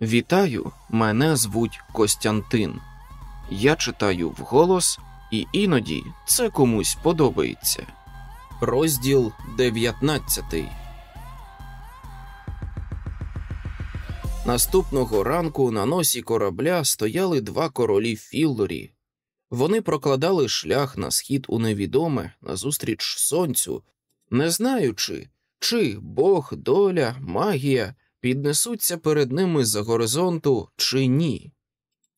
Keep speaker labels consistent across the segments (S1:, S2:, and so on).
S1: Вітаю, мене звуть Костянтин. Я читаю вголос, і іноді це комусь подобається. Розділ 19 Наступного ранку на носі корабля стояли два королі Філлорі. Вони прокладали шлях на схід у невідоме назустріч сонцю, не знаючи, чи Бог, доля, магія піднесуться перед ними за горизонту чи ні.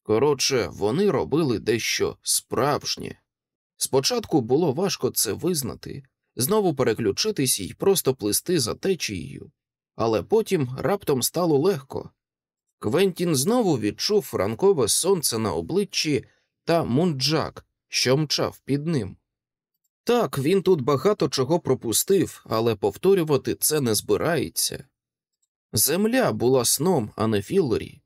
S1: Коротше, вони робили дещо справжнє. Спочатку було важко це визнати, знову переключитись і просто плисти за течією, але потім раптом стало легко. Квентін знову відчув ранкове сонце на обличчі та мунджак, що мчав під ним. Так, він тут багато чого пропустив, але повторювати це не збирається. Земля була сном, а не Філлорі.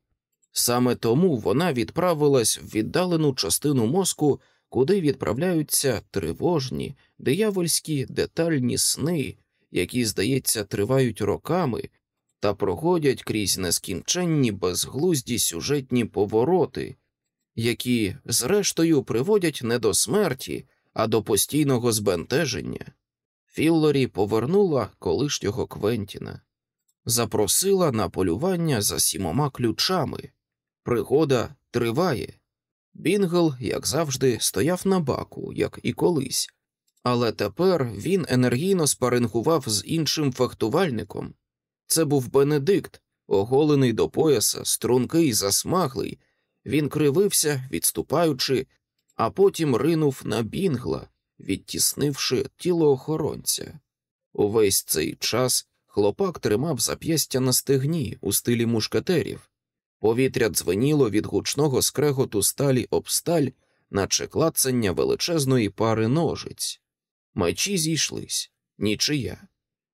S1: Саме тому вона відправилась в віддалену частину мозку, куди відправляються тривожні, диявольські детальні сни, які, здається, тривають роками та проходять крізь нескінченні безглузді сюжетні повороти, які, зрештою, приводять не до смерті, а до постійного збентеження. Філлорі повернула колишнього Квентіна запросила на полювання за сімома ключами. Пригода триває. Бінгл, як завжди, стояв на баку, як і колись, але тепер він енергійно спарингував з іншим фехтувальником. Це був Бенедикт, оголений до пояса, стрункий, засмаглий. Він кривився, відступаючи, а потім ринув на бінгла, відтіснивши тіло охоронця. Увесь цей час Хлопак тримав зап'ястя на стегні у стилі мушкетерів. Повітря дзвеніло від гучного скреготу сталі об сталь, наче клацання величезної пари ножиць. Мечі зійшлись, нічия.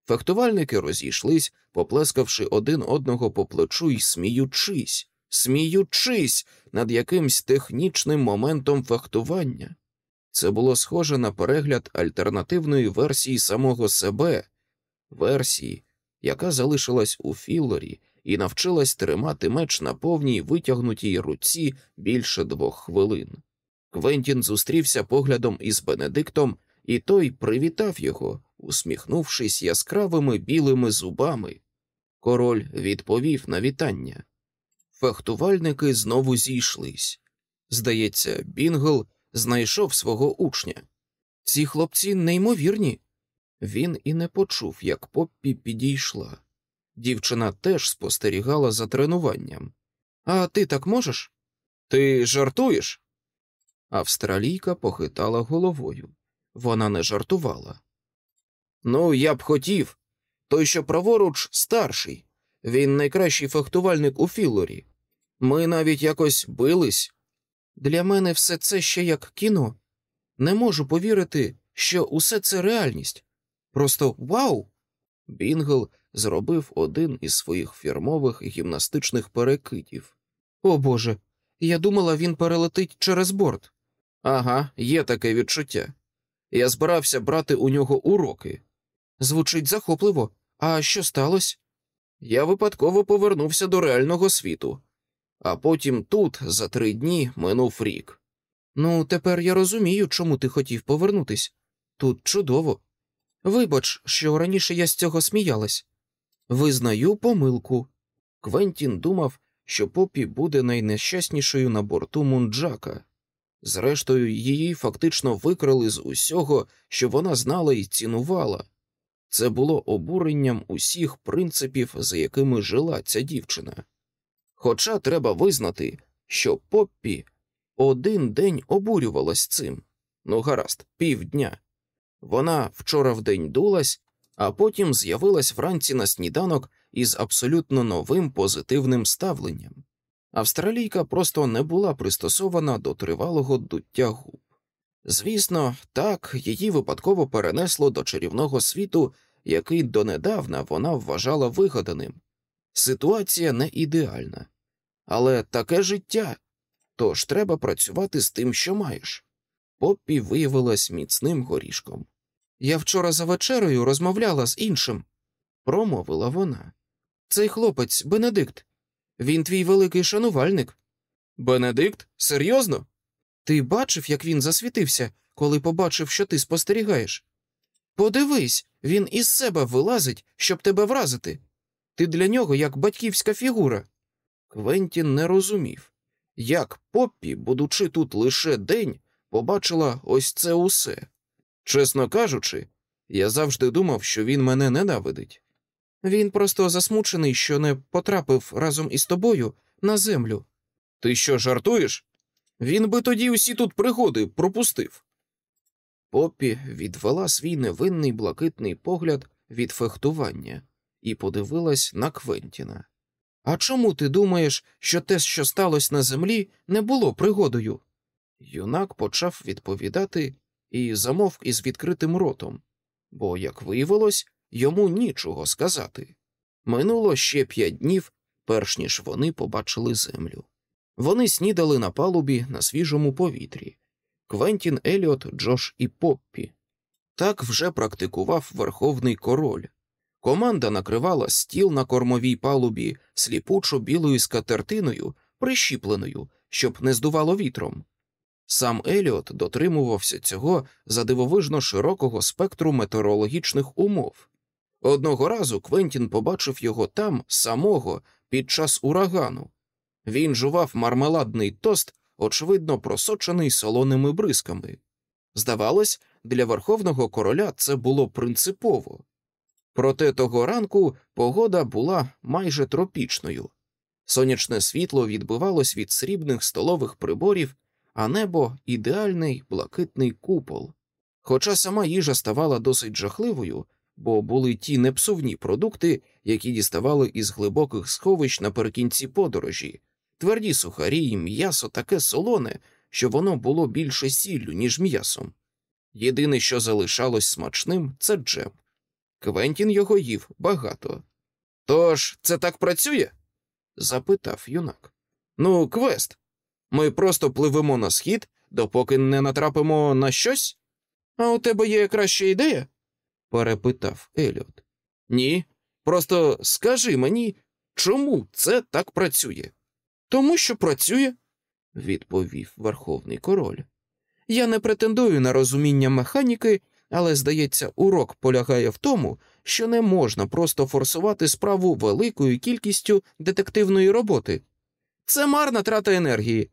S1: Фехтувальники розійшлись, поплескавши один одного по плечу і сміючись, сміючись над якимсь технічним моментом фехтування. Це було схоже на перегляд альтернативної версії самого себе, версії, яка залишилась у Філлорі і навчилась тримати меч на повній витягнутій руці більше двох хвилин. Квентін зустрівся поглядом із Бенедиктом, і той привітав його, усміхнувшись яскравими білими зубами. Король відповів на вітання. Фехтувальники знову зійшлись. Здається, Бінгл знайшов свого учня. Ці хлопці неймовірні, він і не почув, як Поппі підійшла. Дівчина теж спостерігала за тренуванням. А ти так можеш? Ти жартуєш? Австралійка похитала головою. Вона не жартувала. Ну, я б хотів. Той, що праворуч, старший. Він найкращий фехтувальник у Філорі. Ми навіть якось бились. Для мене все це ще як кіно. Не можу повірити, що усе це реальність. Просто вау! Бінгл зробив один із своїх фірмових гімнастичних перекидів. О Боже, я думала, він перелетить через борт. Ага, є таке відчуття. Я збирався брати у нього уроки. Звучить захопливо. А що сталося? Я випадково повернувся до реального світу, а потім тут за три дні минув рік. Ну, тепер я розумію, чому ти хотів повернутись. Тут чудово. Вибач, що раніше я з цього сміялась. Визнаю помилку. Квентін думав, що попі буде найнещаснішою на борту Мунджака. Зрештою, її фактично викрали з усього, що вона знала і цінувала. Це було обуренням усіх принципів, за якими жила ця дівчина. Хоча треба визнати, що Поппі один день обурювалась цим ну, гаразд, півдня. Вона вчора вдень дулась, а потім з'явилась вранці на сніданок із абсолютно новим позитивним ставленням. Австралійка просто не була пристосована до тривалого дуття губ. Звісно, так її випадково перенесло до чарівного світу, який донедавна вона вважала вигаданим. Ситуація не ідеальна, але таке життя, тож треба працювати з тим, що маєш. Поппі виявилась міцним горішком. Я вчора за вечерею розмовляла з іншим, промовила вона. Цей хлопець Бенедикт. Він твій великий шанувальник. Бенедикт? Серйозно? Ти бачив, як він засвітився, коли побачив, що ти спостерігаєш? Подивись, він із себе вилазить, щоб тебе вразити. Ти для нього як батьківська фігура. Квентін не розумів, як Поппі, будучи тут лише день, побачила ось це усе. Чесно кажучи, я завжди думав, що він мене ненавидить. Він просто засмучений, що не потрапив разом із тобою на землю. Ти що, жартуєш? Він би тоді усі тут пригоди пропустив. Поппі відвела свій невинний блакитний погляд від фехтування і подивилась на Квентіна. А чому ти думаєш, що те, що сталося на землі, не було пригодою? Юнак почав відповідати і замовк із відкритим ротом, бо, як виявилось, йому нічого сказати. Минуло ще п'ять днів, перш ніж вони побачили землю. Вони снідали на палубі на свіжому повітрі. Квентін Еліот, Джош і Поппі. Так вже практикував верховний король. Команда накривала стіл на кормовій палубі сліпучо білою скатертиною, прищіпленою, щоб не здувало вітром. Сам Еліот дотримувався цього за дивовижно широкого спектру метеорологічних умов. Одного разу Квентін побачив його там самого під час урагану. Він жував мармеладний тост, очевидно просочений солоними бризками. Здавалось, для верховного короля це було принципово. Проте того ранку погода була майже тропічною. Сонячне світло відбивалось від срібних столових приборів, а небо ідеальний блакитний купол. Хоча сама їжа ставала досить жахливою, бо були ті непсувні продукти, які діставали із глибоких сховищ наприкінці подорожі, тверді сухарі і м'ясо таке солоне, що воно було більше сіллю, ніж м'ясом. Єдине, що залишалось смачним, це джем. Квентін його їв багато. Тож це так працює? запитав юнак. Ну, квест. Ми просто пливемо на схід, допоки не натрапимо на щось? А у тебе є краща ідея? перепитав Еліот. Ні. Просто скажи мені, чому це так працює? Тому що працює, відповів Верховний Король. Я не претендую на розуміння механіки, але, здається, урок полягає в тому, що не можна просто форсувати справу великою кількістю детективної роботи. Це марна трата енергії.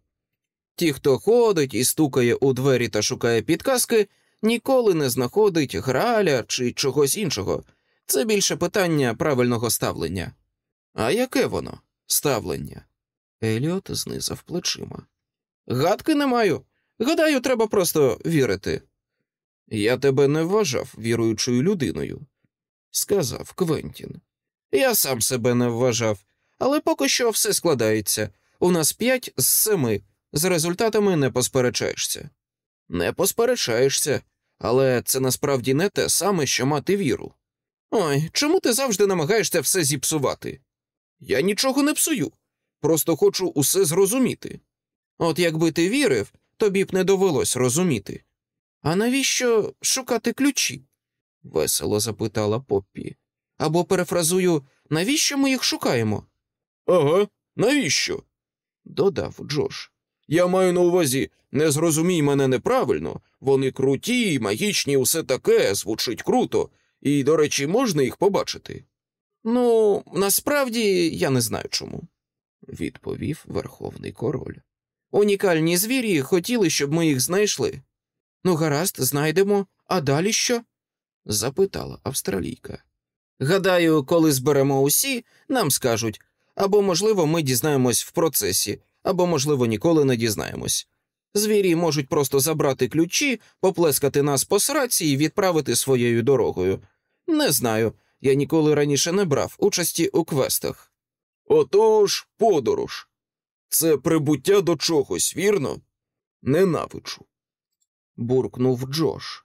S1: Ті, хто ходить і стукає у двері та шукає підказки, ніколи не знаходить граля чи чогось іншого. Це більше питання правильного ставлення. А яке воно ставлення? Еліот знизав плечима. Гадки не маю. Гадаю, треба просто вірити. Я тебе не вважав віруючою людиною, сказав Квентін. Я сам себе не вважав, але поки що все складається. У нас п'ять з семи. З результатами не посперечаєшся. Не посперечаєшся, але це насправді не те саме, що мати віру. Ой, чому ти завжди намагаєшся все зіпсувати? Я нічого не псую, просто хочу усе зрозуміти. От якби ти вірив, тобі б не довелось розуміти. А навіщо шукати ключі? весело запитала Поппі. Або перефразую, навіщо ми їх шукаємо? Ага, навіщо? додав Джош. Я маю на увазі, не зрозумій мене неправильно, вони круті, магічні, усе таке, звучить круто, і, до речі, можна їх побачити. Ну, насправді я не знаю чому, відповів Верховний Король. Унікальні звірі хотіли, щоб ми їх знайшли. Ну, гаразд, знайдемо, а далі що? запитала австралійка. Гадаю, коли зберемо усі, нам скажуть або, можливо, ми дізнаємось в процесі, або, можливо, ніколи не дізнаємось. Звірі можуть просто забрати ключі, поплескати нас по сраці і відправити своєю дорогою. Не знаю, я ніколи раніше не брав участі у квестах. Отож, подорож. Це прибуття до чогось, вірно? Ненавиджу. буркнув Джош.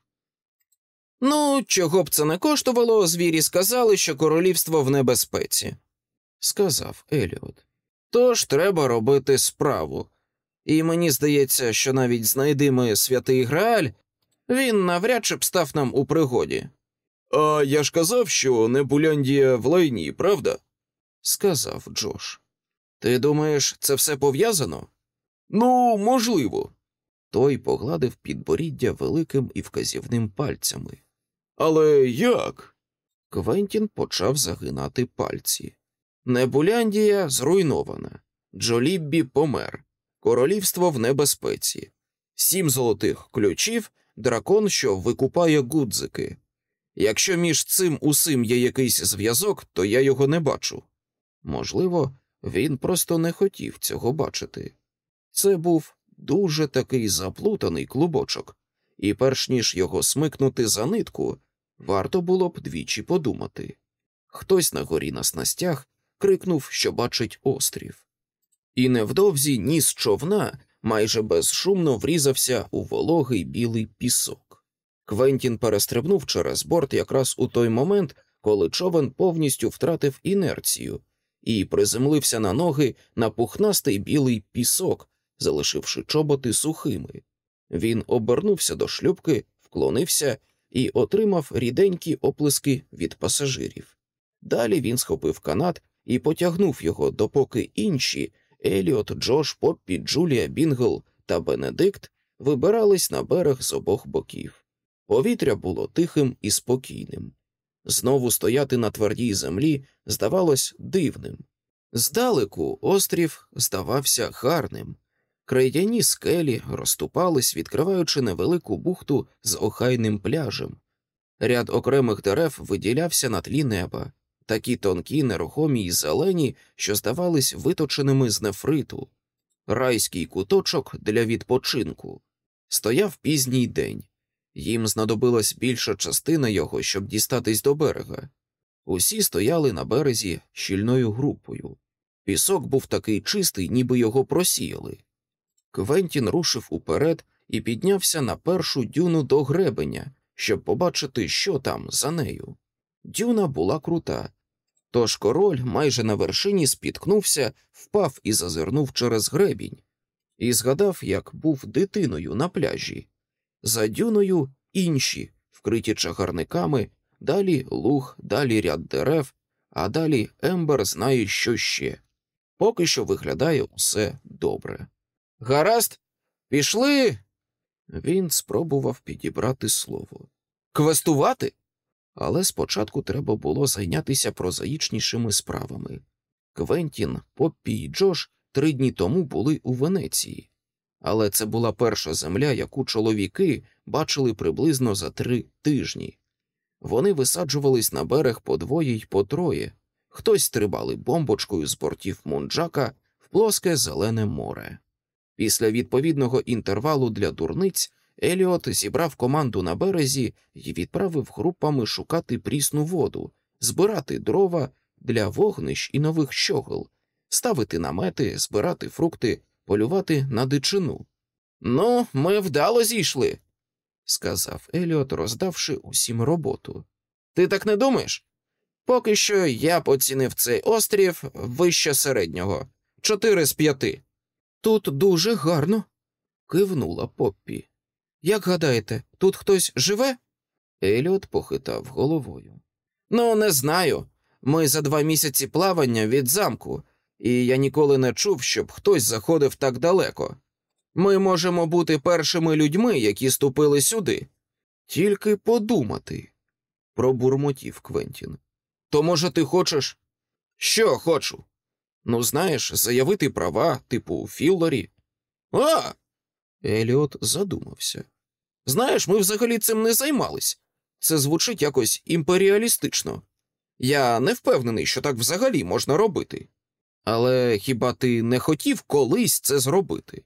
S1: Ну, чого б це не коштувало, звірі сказали, що королівство в небезпеці, сказав Еліот. Тож треба робити справу. І мені здається, що навіть знайди ми святий Грааль, він навряд чи б став нам у пригоді. А я ж казав, що Небуляндія в лайні, правда? сказав Джош. Ти думаєш, це все пов'язано? Ну, можливо. Той погладив підборіддя великим і вказівним пальцями. Але як? Квентін почав загинати пальці. Небуляндія зруйнована. Джоліббі помер. Королівство в небезпеці. Сім золотих ключів, дракон, що викупає гудзики. Якщо між цим усім є якийсь зв'язок, то я його не бачу. Можливо, він просто не хотів цього бачити. Це був дуже такий заплутаний клубочок, і перш ніж його смикнути за нитку, варто було б двічі подумати. Хтось на горі на снастях крикнув, що бачить острів. І невдовзі ніс човна майже безшумно врізався у вологий білий пісок. Квентін перестрибнув через борт якраз у той момент, коли човен повністю втратив інерцію і приземлився на ноги на пухнастий білий пісок, залишивши чоботи сухими. Він обернувся до шлюбки, вклонився і отримав ріденькі оплески від пасажирів. Далі він схопив канат і потягнув його, допоки інші Еліот, Джош, Поппі, Джулія, Бінгл та Бенедикт вибирались на берег з обох боків. Повітря було тихим і спокійним. Знову стояти на твердій землі здавалось дивним. Здалеку острів здавався гарним. Крейдяні скелі розступались, відкриваючи невелику бухту з охайним пляжем. Ряд окремих дерев виділявся на тлі неба, такі тонкі, нерухомі й зелені, що здавались виточеними з нефриту. Райський куточок для відпочинку. Стояв пізній день. Їм знадобилась більша частина його, щоб дістатись до берега. Усі стояли на березі щільною групою. Пісок був такий чистий, ніби його просіяли. Квентін рушив уперед і піднявся на першу дюну до гребеня, щоб побачити, що там за нею. Дюна була крута, тож король майже на вершині спіткнувся, впав і зазирнув через гребінь, і згадав, як був дитиною на пляжі. За дюною інші, вкриті чагарниками, далі луг, далі ряд дерев, а далі Ембер знає, що ще. Поки що виглядає усе добре. Гаразд, пішли. Він спробував підібрати слово. Квестувати? Але спочатку треба було зайнятися прозаїчнішими справами. Квентін, Поппі і Джош три дні тому були у Венеції, але це була перша земля, яку чоловіки бачили приблизно за три тижні. Вони висаджувались на берег по двоє й по троє, хтось стрибали бомбочкою з бортів Монджака в плоске зелене море. Після відповідного інтервалу для дурниць Еліот зібрав команду на березі і відправив групами шукати прісну воду, збирати дрова для вогнищ і нових щогол, ставити намети, збирати фрукти, полювати на дичину. Ну, ми вдало зійшли, сказав Еліот, роздавши усім роботу. Ти так не думаєш? Поки що я поцінив цей острів вище середнього чотири з п'яти. Тут дуже гарно, кивнула Поппі. Як гадаєте, тут хтось живе? Еліот похитав головою. Ну, не знаю. Ми за два місяці плавання від замку, і я ніколи не чув, щоб хтось заходив так далеко. Ми можемо бути першими людьми, які ступили сюди. Тільки подумати, пробурмотів Квентін. То, може, ти хочеш? Що хочу? Ну, знаєш, заявити права, типу Філлорі. А. Еліот задумався. Знаєш, ми взагалі цим не займались. Це звучить якось імперіалістично. Я не впевнений, що так взагалі можна робити. Але хіба ти не хотів колись це зробити?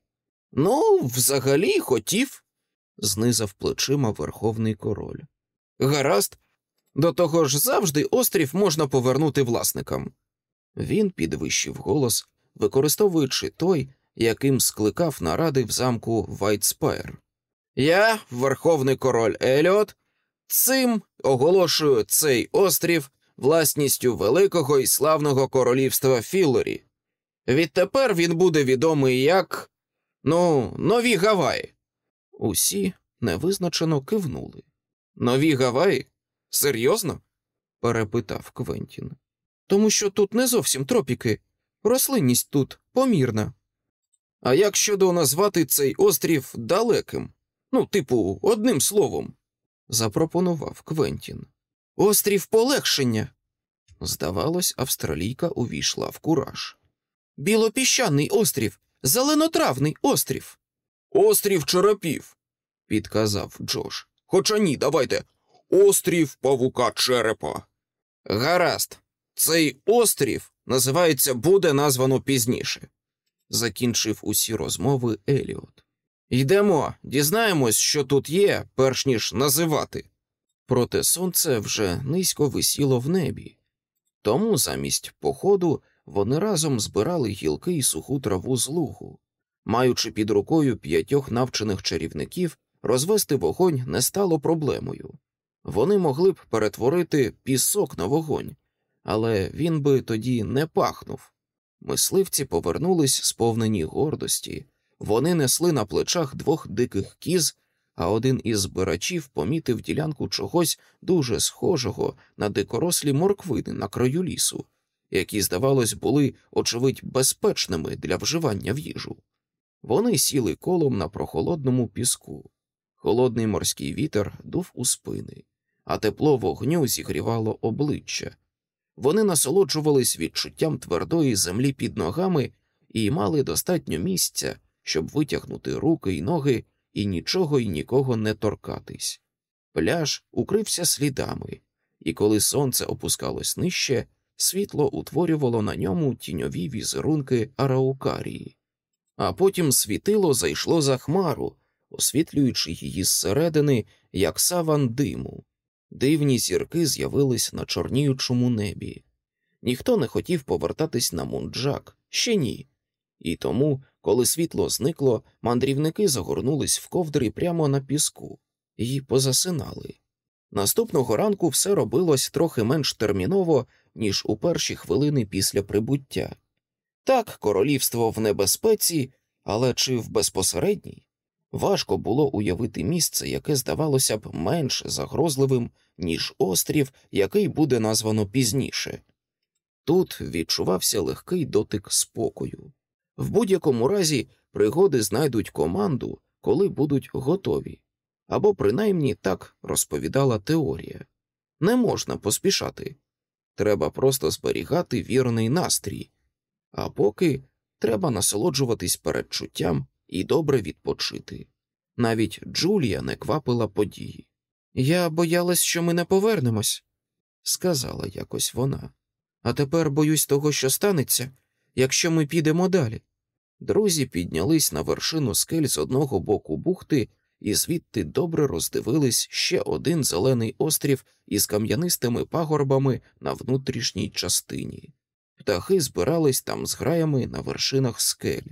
S1: Ну, взагалі хотів, знизав плечима верховний король. Гаразд, до того ж завжди острів можна повернути власникам. Він підвищив голос, використовуючи той, яким скликав наради в замку Вайтспайр. Я, верховний король Еліот, цим оголошую цей острів власністю великого і славного королівства Філлорі. Відтепер він буде відомий як ну, нові Гаваї. Усі невизначено кивнули. Нові Гаваї? Серйозно? перепитав Квентін. Тому що тут не зовсім тропіки. Рослинність тут помірна. А як щодо назвати цей острів далеким? Ну, типу, одним словом, запропонував Квентін. Острів полегшення. Здавалось, австралійка увійшла в кураж. Білопіщаний острів, зеленотравний острів. Острів черепів, підказав Джош. Хоча ні, давайте. Острів павука черепа. Гаразд, цей острів називається буде названо пізніше, закінчив усі розмови Еліот. Йдемо, дізнаємось, що тут є, перш ніж називати. Проте сонце вже низько висіло в небі, тому замість походу вони разом збирали гілки і суху траву з лугу. Маючи під рукою п'ятьох навчених чарівників, розвести вогонь не стало проблемою. Вони могли б перетворити пісок на вогонь, але він би тоді не пахнув. Мисливці повернулись сповнені гордості, вони несли на плечах двох диких кіз, а один із збирачів помітив ділянку чогось дуже схожого на дикорослі морквини на краю лісу, які, здавалось, були, очевидь, безпечними для вживання в їжу. Вони сіли колом на прохолодному піску. Холодний морський вітер дув у спини, а тепло вогню зігрівало обличчя. Вони насолоджувались відчуттям твердої землі під ногами і мали достатньо місця, щоб витягнути руки й ноги і нічого й нікого не торкатись. Пляж укрився слідами, і коли сонце опускалось нижче, світло утворювало на ньому тіньові візерунки араукарії, а потім світило зайшло за хмару, освітлюючи її зсередини, як саван диму. Дивні зірки з'явились на чорніючому небі. Ніхто не хотів повертатись на мунджак, ще ні. І тому, коли світло зникло, мандрівники загорнулись в ковдри прямо на піску і позасинали. Наступного ранку все робилось трохи менш терміново, ніж у перші хвилини після прибуття. Так, королівство в небезпеці, але чи в безпосередній? Важко було уявити місце, яке здавалося б менш загрозливим, ніж острів, який буде названо пізніше. Тут відчувався легкий дотик спокою. В будь-якому разі пригоди знайдуть команду, коли будуть готові, або принаймні так розповідала теорія. Не можна поспішати, треба просто зберігати вірний настрій, а поки треба насолоджуватись передчуттям і добре відпочити. Навіть Джулія не квапила події. Я боялась, що ми не повернемось, сказала якось вона. А тепер боюсь того, що станеться, якщо ми підемо далі. Друзі піднялись на вершину скель з одного боку бухти і звідти добре роздивились ще один зелений острів із кам'янистими пагорбами на внутрішній частині. Птахи збирались там з граями на вершинах скель,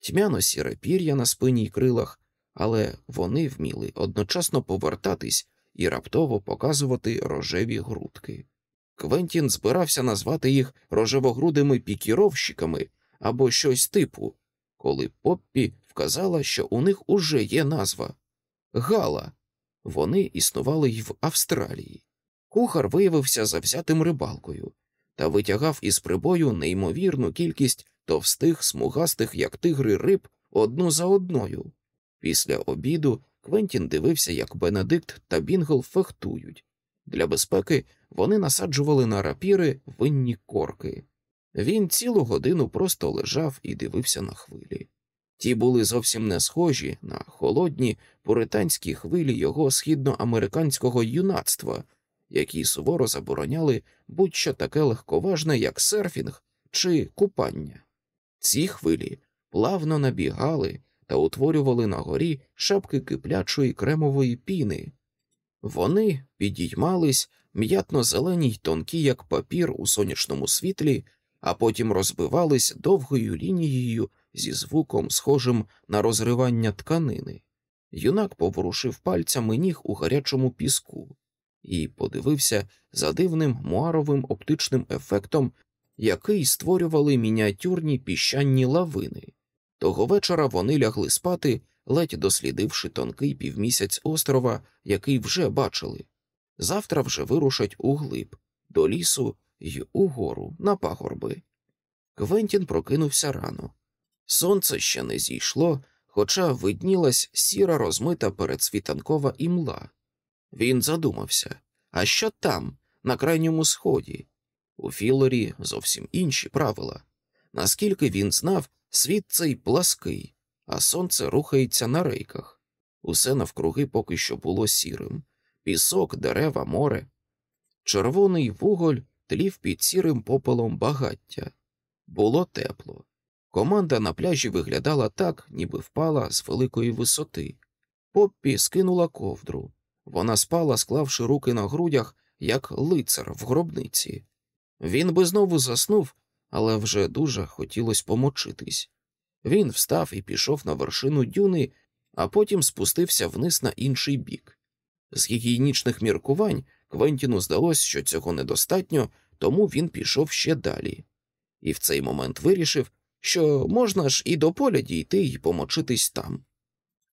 S1: тьмяно сіре пір'я на спині й крилах, але вони вміли одночасно повертатись і раптово показувати рожеві грудки. Квентін збирався назвати їх рожевогрудими пікіровщиками або щось типу, коли Поппі вказала, що у них уже є назва Гала. Вони існували й в Австралії. Кухар виявився завзятим рибалкою та витягав із прибою неймовірну кількість товстих, смугастих, як тигри риб, одну за одною. Після обіду Квентін дивився, як Бенедикт та Бінгл фехтують. Для безпеки вони насаджували на рапіри винні корки. Він цілу годину просто лежав і дивився на хвилі. Ті були зовсім не схожі на холодні пуританські хвилі його східноамериканського юнацтва, які суворо забороняли будь-що таке легковажне, як серфінг чи купання. Ці хвилі плавно набігали та утворювали на горі шапки киплячої кремової піни. Вони підіймались м'ятно зелені й тонкі, як папір у сонячному світлі, а потім розбивались довгою лінією зі звуком, схожим на розривання тканини. Юнак поворушив пальцями ніг у гарячому піску і подивився за дивним муаровим оптичним ефектом, який створювали мініатюрні піщані лавини. Того вечора вони лягли спати, ледь дослідивши тонкий півмісяць острова, який вже бачили. Завтра вже вирушать углиб, до лісу й угору на пагорби. Квентін прокинувся рано. Сонце ще не зійшло, хоча виднілась сіра розмита передсвітанкова імла. Він задумався а що там, на крайньому сході? У Філорі зовсім інші правила. Наскільки він знав, світ цей плаский, а сонце рухається на рейках. Усе навкруги поки що було сірим пісок, дерева, море. Червоний вуголь тлів під сірим попелом багаття. Було тепло. Команда на пляжі виглядала так, ніби впала з великої висоти. Поппі скинула ковдру. Вона спала, склавши руки на грудях, як лицар в гробниці. Він би знову заснув, але вже дуже хотілося помочитись. Він встав і пішов на вершину дюни, а потім спустився вниз на інший бік. З гігієнічних міркувань Квентіну здалось, що цього недостатньо, тому він пішов ще далі, і в цей момент вирішив, що можна ж і до поля дійти і помочитись там.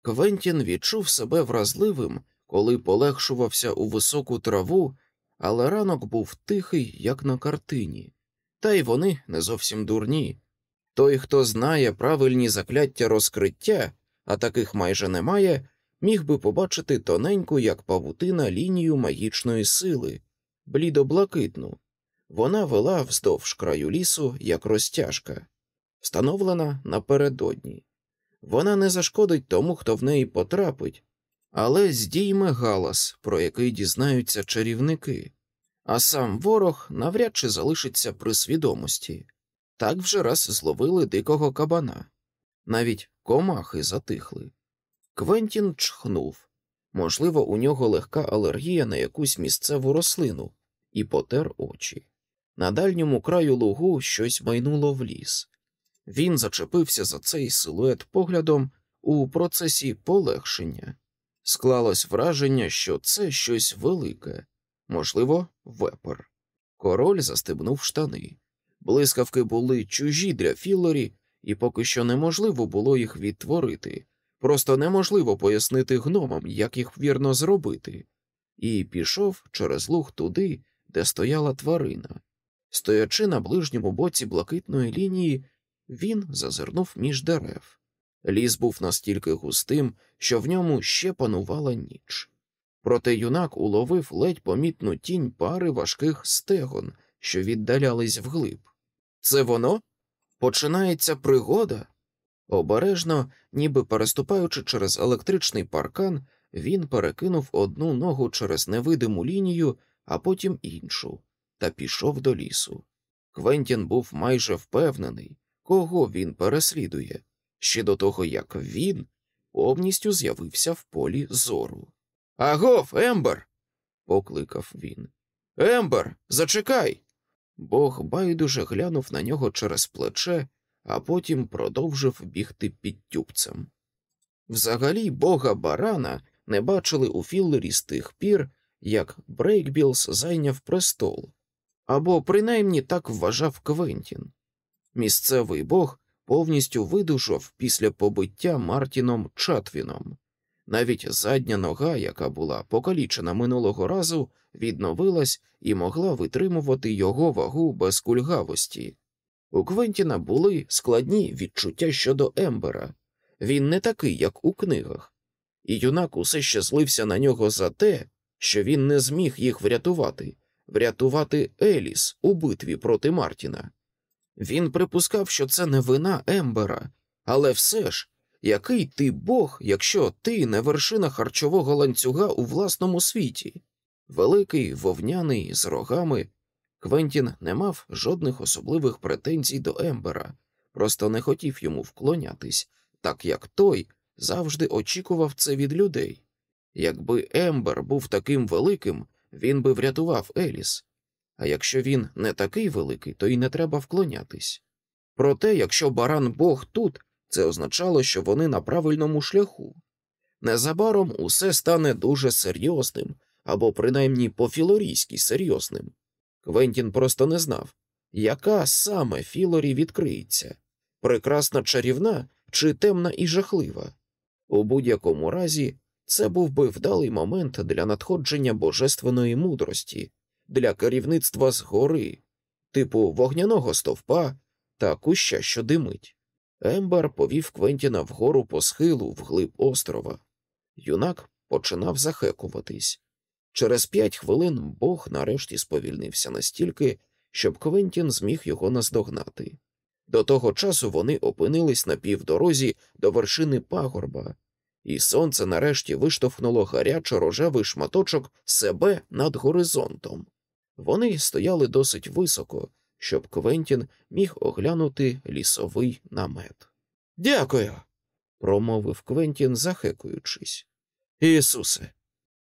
S1: Квентін відчув себе вразливим, коли полегшувався у високу траву, але ранок був тихий, як на картині, та й вони не зовсім дурні. Той, хто знає правильні закляття розкриття, а таких майже немає, міг би побачити тоненьку, як павутина, лінію магічної сили, блідоблакитну. Вона вела вздовж краю лісу, як розтяжка, встановлена напередодні. Вона не зашкодить тому, хто в неї потрапить, але здійме галас, про який дізнаються чарівники, а сам ворог навряд чи залишиться при свідомості. Так вже раз зловили дикого кабана, навіть комахи затихли. Квентін чхнув можливо, у нього легка алергія на якусь місцеву рослину, і потер очі. На дальньому краю лугу щось майнуло в ліс. Він зачепився за цей силует поглядом у процесі полегшення. Склалось враження, що це щось велике, можливо, вепер. Король застебнув штани. Блискавки були чужі для Філорі, і поки що неможливо було їх відтворити, просто неможливо пояснити гномам, як їх вірно зробити, і пішов через луг туди, де стояла тварина. Стоячи на ближньому боці блакитної лінії, він зазирнув між дерев. Ліс був настільки густим, що в ньому ще панувала ніч. Проте юнак уловив ледь помітну тінь пари важких стегон, що віддалялись вглиб. Це воно? Починається пригода. Обережно, ніби переступаючи через електричний паркан, він перекинув одну ногу через невидиму лінію, а потім іншу, та пішов до лісу. Квентін був майже впевнений, кого він переслідує, ще до того, як він повністю з'явився в полі зору. Агов, Ембер. покликав він. Ембер, зачекай. Бог байдуже глянув на нього через плече, а потім продовжив бігти під тюбцем. Взагалі, бога барана не бачили у Філлері з тих пір, як Брейкбілс зайняв престол, або принаймні так вважав Квентін. Місцевий бог повністю видужав після побиття Мартіном Чатвіном. Навіть задня нога, яка була покалічена минулого разу, відновилась і могла витримувати його вагу без кульгавості. У Квентіна були складні відчуття щодо Ембера він не такий, як у книгах, і юнак усе ще злився на нього за те, що він не зміг їх врятувати, врятувати Еліс у битві проти Мартіна. Він припускав, що це не вина Ембера, але все ж, який ти Бог, якщо ти не вершина харчового ланцюга у власному світі? Великий, вовняний, з рогами. Квентін не мав жодних особливих претензій до Ембера, просто не хотів йому вклонятись, так як той завжди очікував це від людей. Якби Ембер був таким великим, він би врятував Еліс, а якщо він не такий великий, то й не треба вклонятись. Проте, якщо баран Бог тут, це означало, що вони на правильному шляху. Незабаром усе стане дуже серйозним або принаймні по-філорійськи серйозним. Квентін просто не знав, яка саме Філорі відкриється прекрасна чарівна чи темна і жахлива. У будь-якому разі, це був би вдалий момент для надходження божественної мудрості, для керівництва згори, типу вогняного стовпа та куща, що димить. Ембер повів Квентіна вгору по схилу вглиб острова. Юнак починав захекуватись. Через п'ять хвилин Бог нарешті сповільнився настільки, щоб Квентін зміг його наздогнати. До того часу вони опинились на півдорозі до вершини пагорба, і сонце нарешті виштовхнуло гарячо рожевий шматочок себе над горизонтом. Вони стояли досить високо, щоб Квентін міг оглянути лісовий намет. Дякую, промовив Квентін, захекуючись. Ісусе.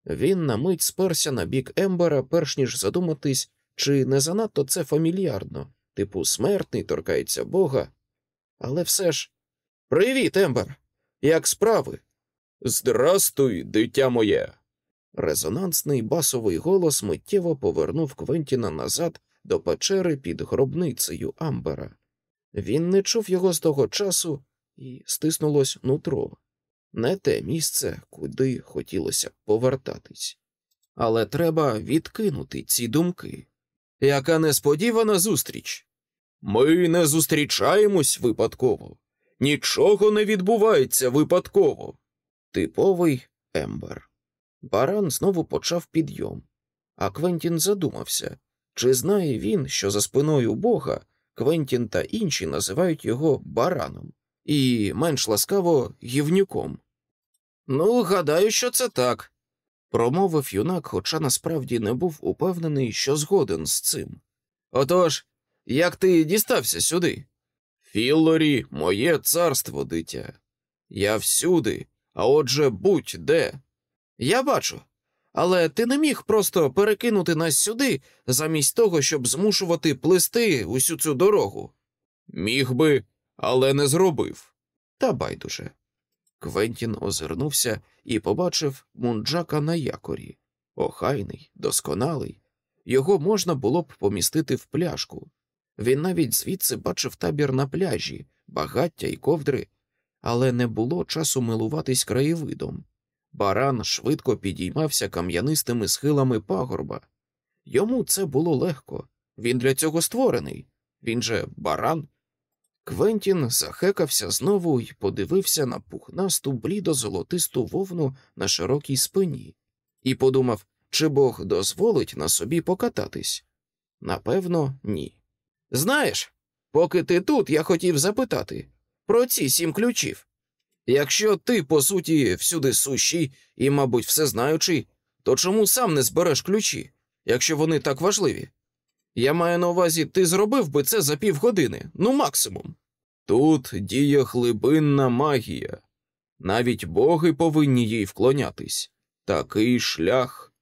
S1: Він на мить сперся на бік Ембера, перш ніж задуматись, чи не занадто це фамільярно, типу смертний торкається Бога. Але все ж. Привіт, Ембер! Як справи? Здрастуй, дитя моє. Резонансний басовий голос миттєво повернув Квентіна назад до печери під гробницею Амбера. Він не чув його з того часу і стиснулось нутро. Не те місце, куди хотілося повертатись. Але треба відкинути ці думки. Яка несподівана зустріч. Ми не зустрічаємось випадково. Нічого не відбувається випадково. Типовий Ембер. Баран знову почав підйом, а Квентін задумався, чи знає він, що за спиною Бога Квентін та інші називають його бараном і менш ласкаво гівнюком. Ну, гадаю, що це так, промовив юнак, хоча насправді не був упевнений, що згоден з цим. Отож, як ти дістався сюди? Філлорі, моє царство, дитя. Я всюди, а отже, будь де. Я бачу. Але ти не міг просто перекинути нас сюди, замість того, щоб змушувати плисти усю цю дорогу. Міг би, але не зробив. Та байдуже. Квентін озирнувся і побачив мунджака на якорі. Охайний, досконалий. Його можна було б помістити в пляшку. Він навіть звідси бачив табір на пляжі, багаття й ковдри, але не було часу милуватись краєвидом. Баран швидко підіймався кам'янистими схилами пагорба. Йому це було легко. Він для цього створений. Він же баран. Квентін захекався знову і подивився на пухнасту блідо-золотисту вовну на широкій спині, і подумав, чи Бог дозволить на собі покататись. Напевно, ні. Знаєш, поки ти тут, я хотів запитати про ці сім ключів. Якщо ти, по суті, всюди сущий і, мабуть, всезнаючий, то чому сам не збереш ключі, якщо вони так важливі? Я маю на увазі, ти зробив би це за півгодини, ну максимум. Тут діє глибинна магія. Навіть боги повинні їй вклонятись. Такий шлях.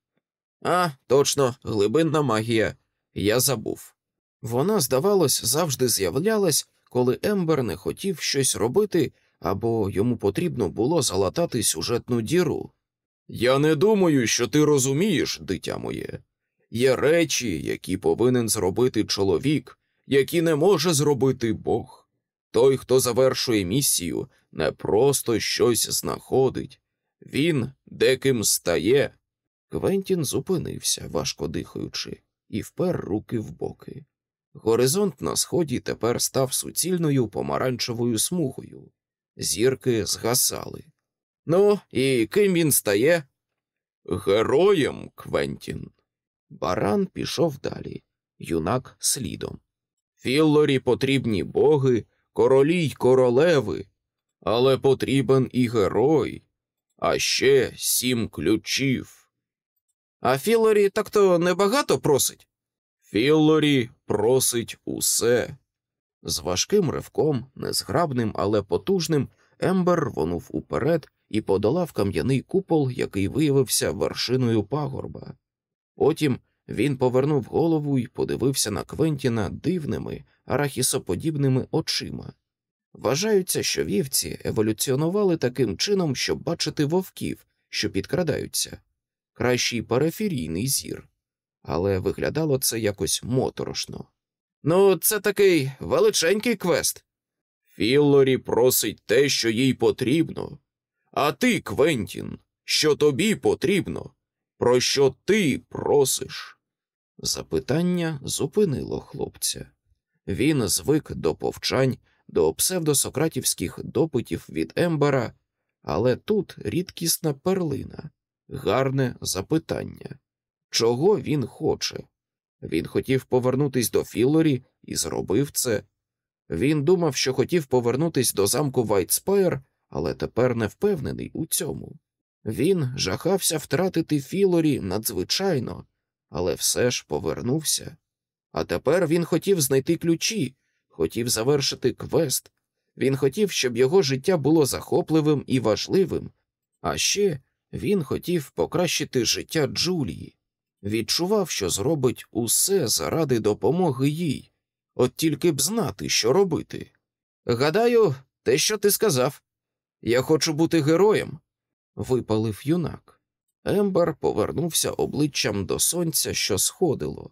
S1: А, точно, глибинна магія. Я забув. Вона, здавалось, завжди з'являлась, коли Ембер не хотів щось робити або йому потрібно було залатати сюжетну діру. Я не думаю, що ти розумієш, дитя моє. Є речі, які повинен зробити чоловік, які не може зробити Бог. Той, хто завершує місію, не просто щось знаходить, він деким стає. Квентін зупинився, важко дихаючи, і впер руки в боки. Горизонт на сході тепер став суцільною помаранчевою смугою. Зірки згасали. Ну, і ким він стає? Героєм, Квентін. Баран пішов далі, юнак слідом. Філлорі потрібні боги, королі й королеви, але потрібен і герой, а ще сім ключів. А Філлорі так то небагато просить? Філлорі просить усе. З важким ривком, незграбним, але потужним, Ембер рвонув уперед і подолав кам'яний купол, який виявився вершиною пагорба. Потім він повернув голову і подивився на Квентіна дивними, арахісоподібними очима. Вважаються, що вівці еволюціонували таким чином, щоб бачити вовків, що підкрадаються, кращий периферійний зір, але виглядало це якось моторошно. Ну, це такий величенький квест. Філлорі просить те, що їй потрібно. А ти, Квентін, що тобі потрібно, про що ти просиш? Запитання зупинило хлопця. Він звик до повчань, до псевдосократівських допитів від Ембера, але тут рідкісна перлина, гарне запитання чого він хоче? Він хотів повернутись до Філлорі і зробив це. Він думав, що хотів повернутись до замку Вайтспайр, але тепер не впевнений у цьому. Він жахався втратити Філлорі надзвичайно, але все ж повернувся. А тепер він хотів знайти ключі, хотів завершити квест. Він хотів, щоб його життя було захопливим і важливим, а ще він хотів покращити життя Джулії, відчував, що зробить усе заради допомоги їй, от тільки б знати, що робити. Гадаю, те, що ти сказав. Я хочу бути героєм, випалив юнак. Ембер повернувся обличчям до сонця, що сходило.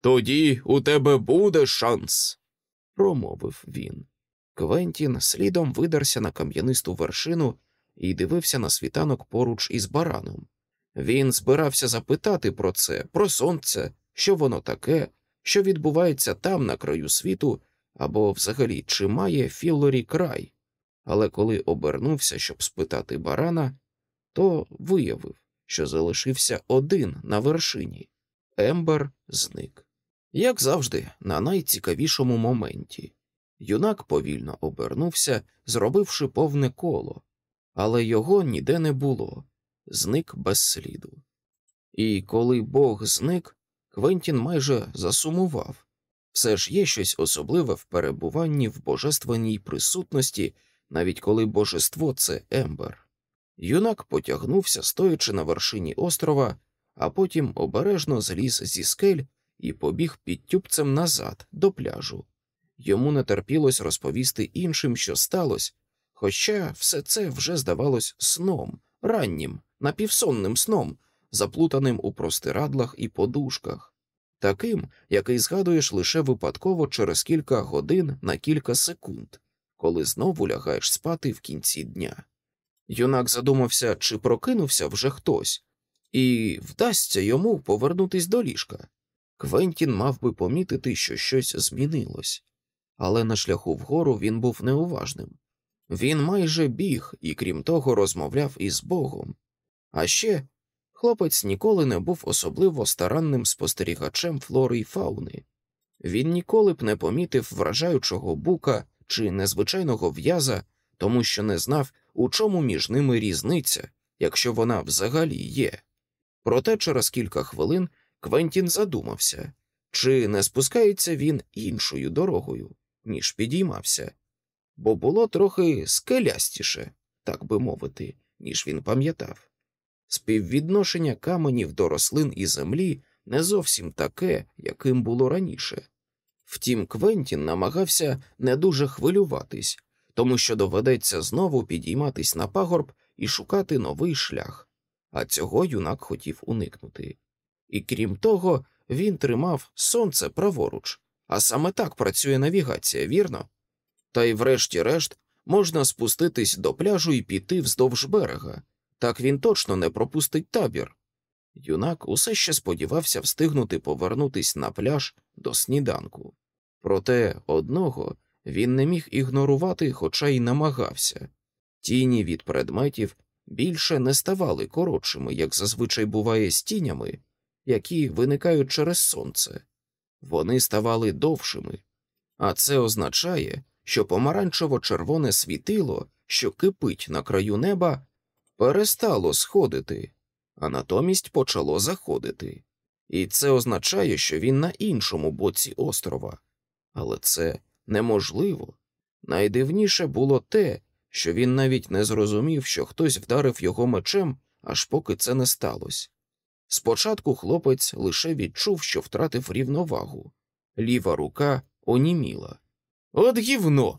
S1: Тоді у тебе буде шанс, промовив він. Квентін слідом видерся на кам'янисту вершину і дивився на світанок поруч із бараном. Він збирався запитати про це, про сонце, що воно таке, що відбувається там, на краю світу, або взагалі чи має Філлорі край. Але коли обернувся, щоб спитати барана, то виявив, що залишився один на вершині. Ембер зник. Як завжди, на найцікавішому моменті. Юнак повільно обернувся, зробивши повне коло, але його ніде не було, зник без сліду. І коли Бог зник, Квентін майже засумував все ж є щось особливе в перебуванні в божественній присутності, навіть коли божество це Ембер. Юнак потягнувся, стоячи на вершині острова, а потім обережно зліз зі скель і побіг під тюбцем назад до пляжу. Йому не терпілось розповісти іншим, що сталося, хоча все це вже здавалось сном, раннім, напівсонним сном, заплутаним у простирадлах і подушках, таким, який згадуєш лише випадково через кілька годин на кілька секунд, коли знову лягаєш спати в кінці дня. Юнак задумався, чи прокинувся вже хтось, і вдасться йому повернутись до ліжка. Квентін мав би помітити, що щось змінилось, але на шляху вгору він був неуважним. Він майже біг і, крім того, розмовляв із Богом. А ще хлопець ніколи не був особливо старанним спостерігачем флори й фауни. Він ніколи б не помітив вражаючого бука чи незвичайного в'яза, тому що не знав, у чому між ними різниця, якщо вона взагалі є. Проте через кілька хвилин Квентін задумався, чи не спускається він іншою дорогою, ніж підіймався, бо було трохи скелястіше, так би мовити, ніж він пам'ятав. Співвідношення каменів до рослин і землі не зовсім таке, яким було раніше. Втім, Квентін намагався не дуже хвилюватись, тому що доведеться знову підійматись на пагорб і шукати новий шлях, а цього юнак хотів уникнути. І крім того, він тримав сонце праворуч, а саме так працює навігація, вірно? Та й, врешті-решт, можна спуститись до пляжу і піти вздовж берега, так він точно не пропустить табір. Юнак усе ще сподівався встигнути повернутись на пляж до сніданку. Проте одного він не міг ігнорувати, хоча й намагався. Тіні від предметів більше не ставали коротшими, як зазвичай буває з тінями, які виникають через сонце. Вони ставали довшими, а це означає, що помаранчево-червоне світило, що кипить на краю неба, перестало сходити, а натомість почало заходити. І це означає, що він на іншому боці острова. Але це неможливо. Найдивніше було те, що він навіть не зрозумів, що хтось вдарив його мечем, аж поки це не сталося. Спочатку хлопець лише відчув, що втратив рівновагу, ліва рука оніміла. От гівно.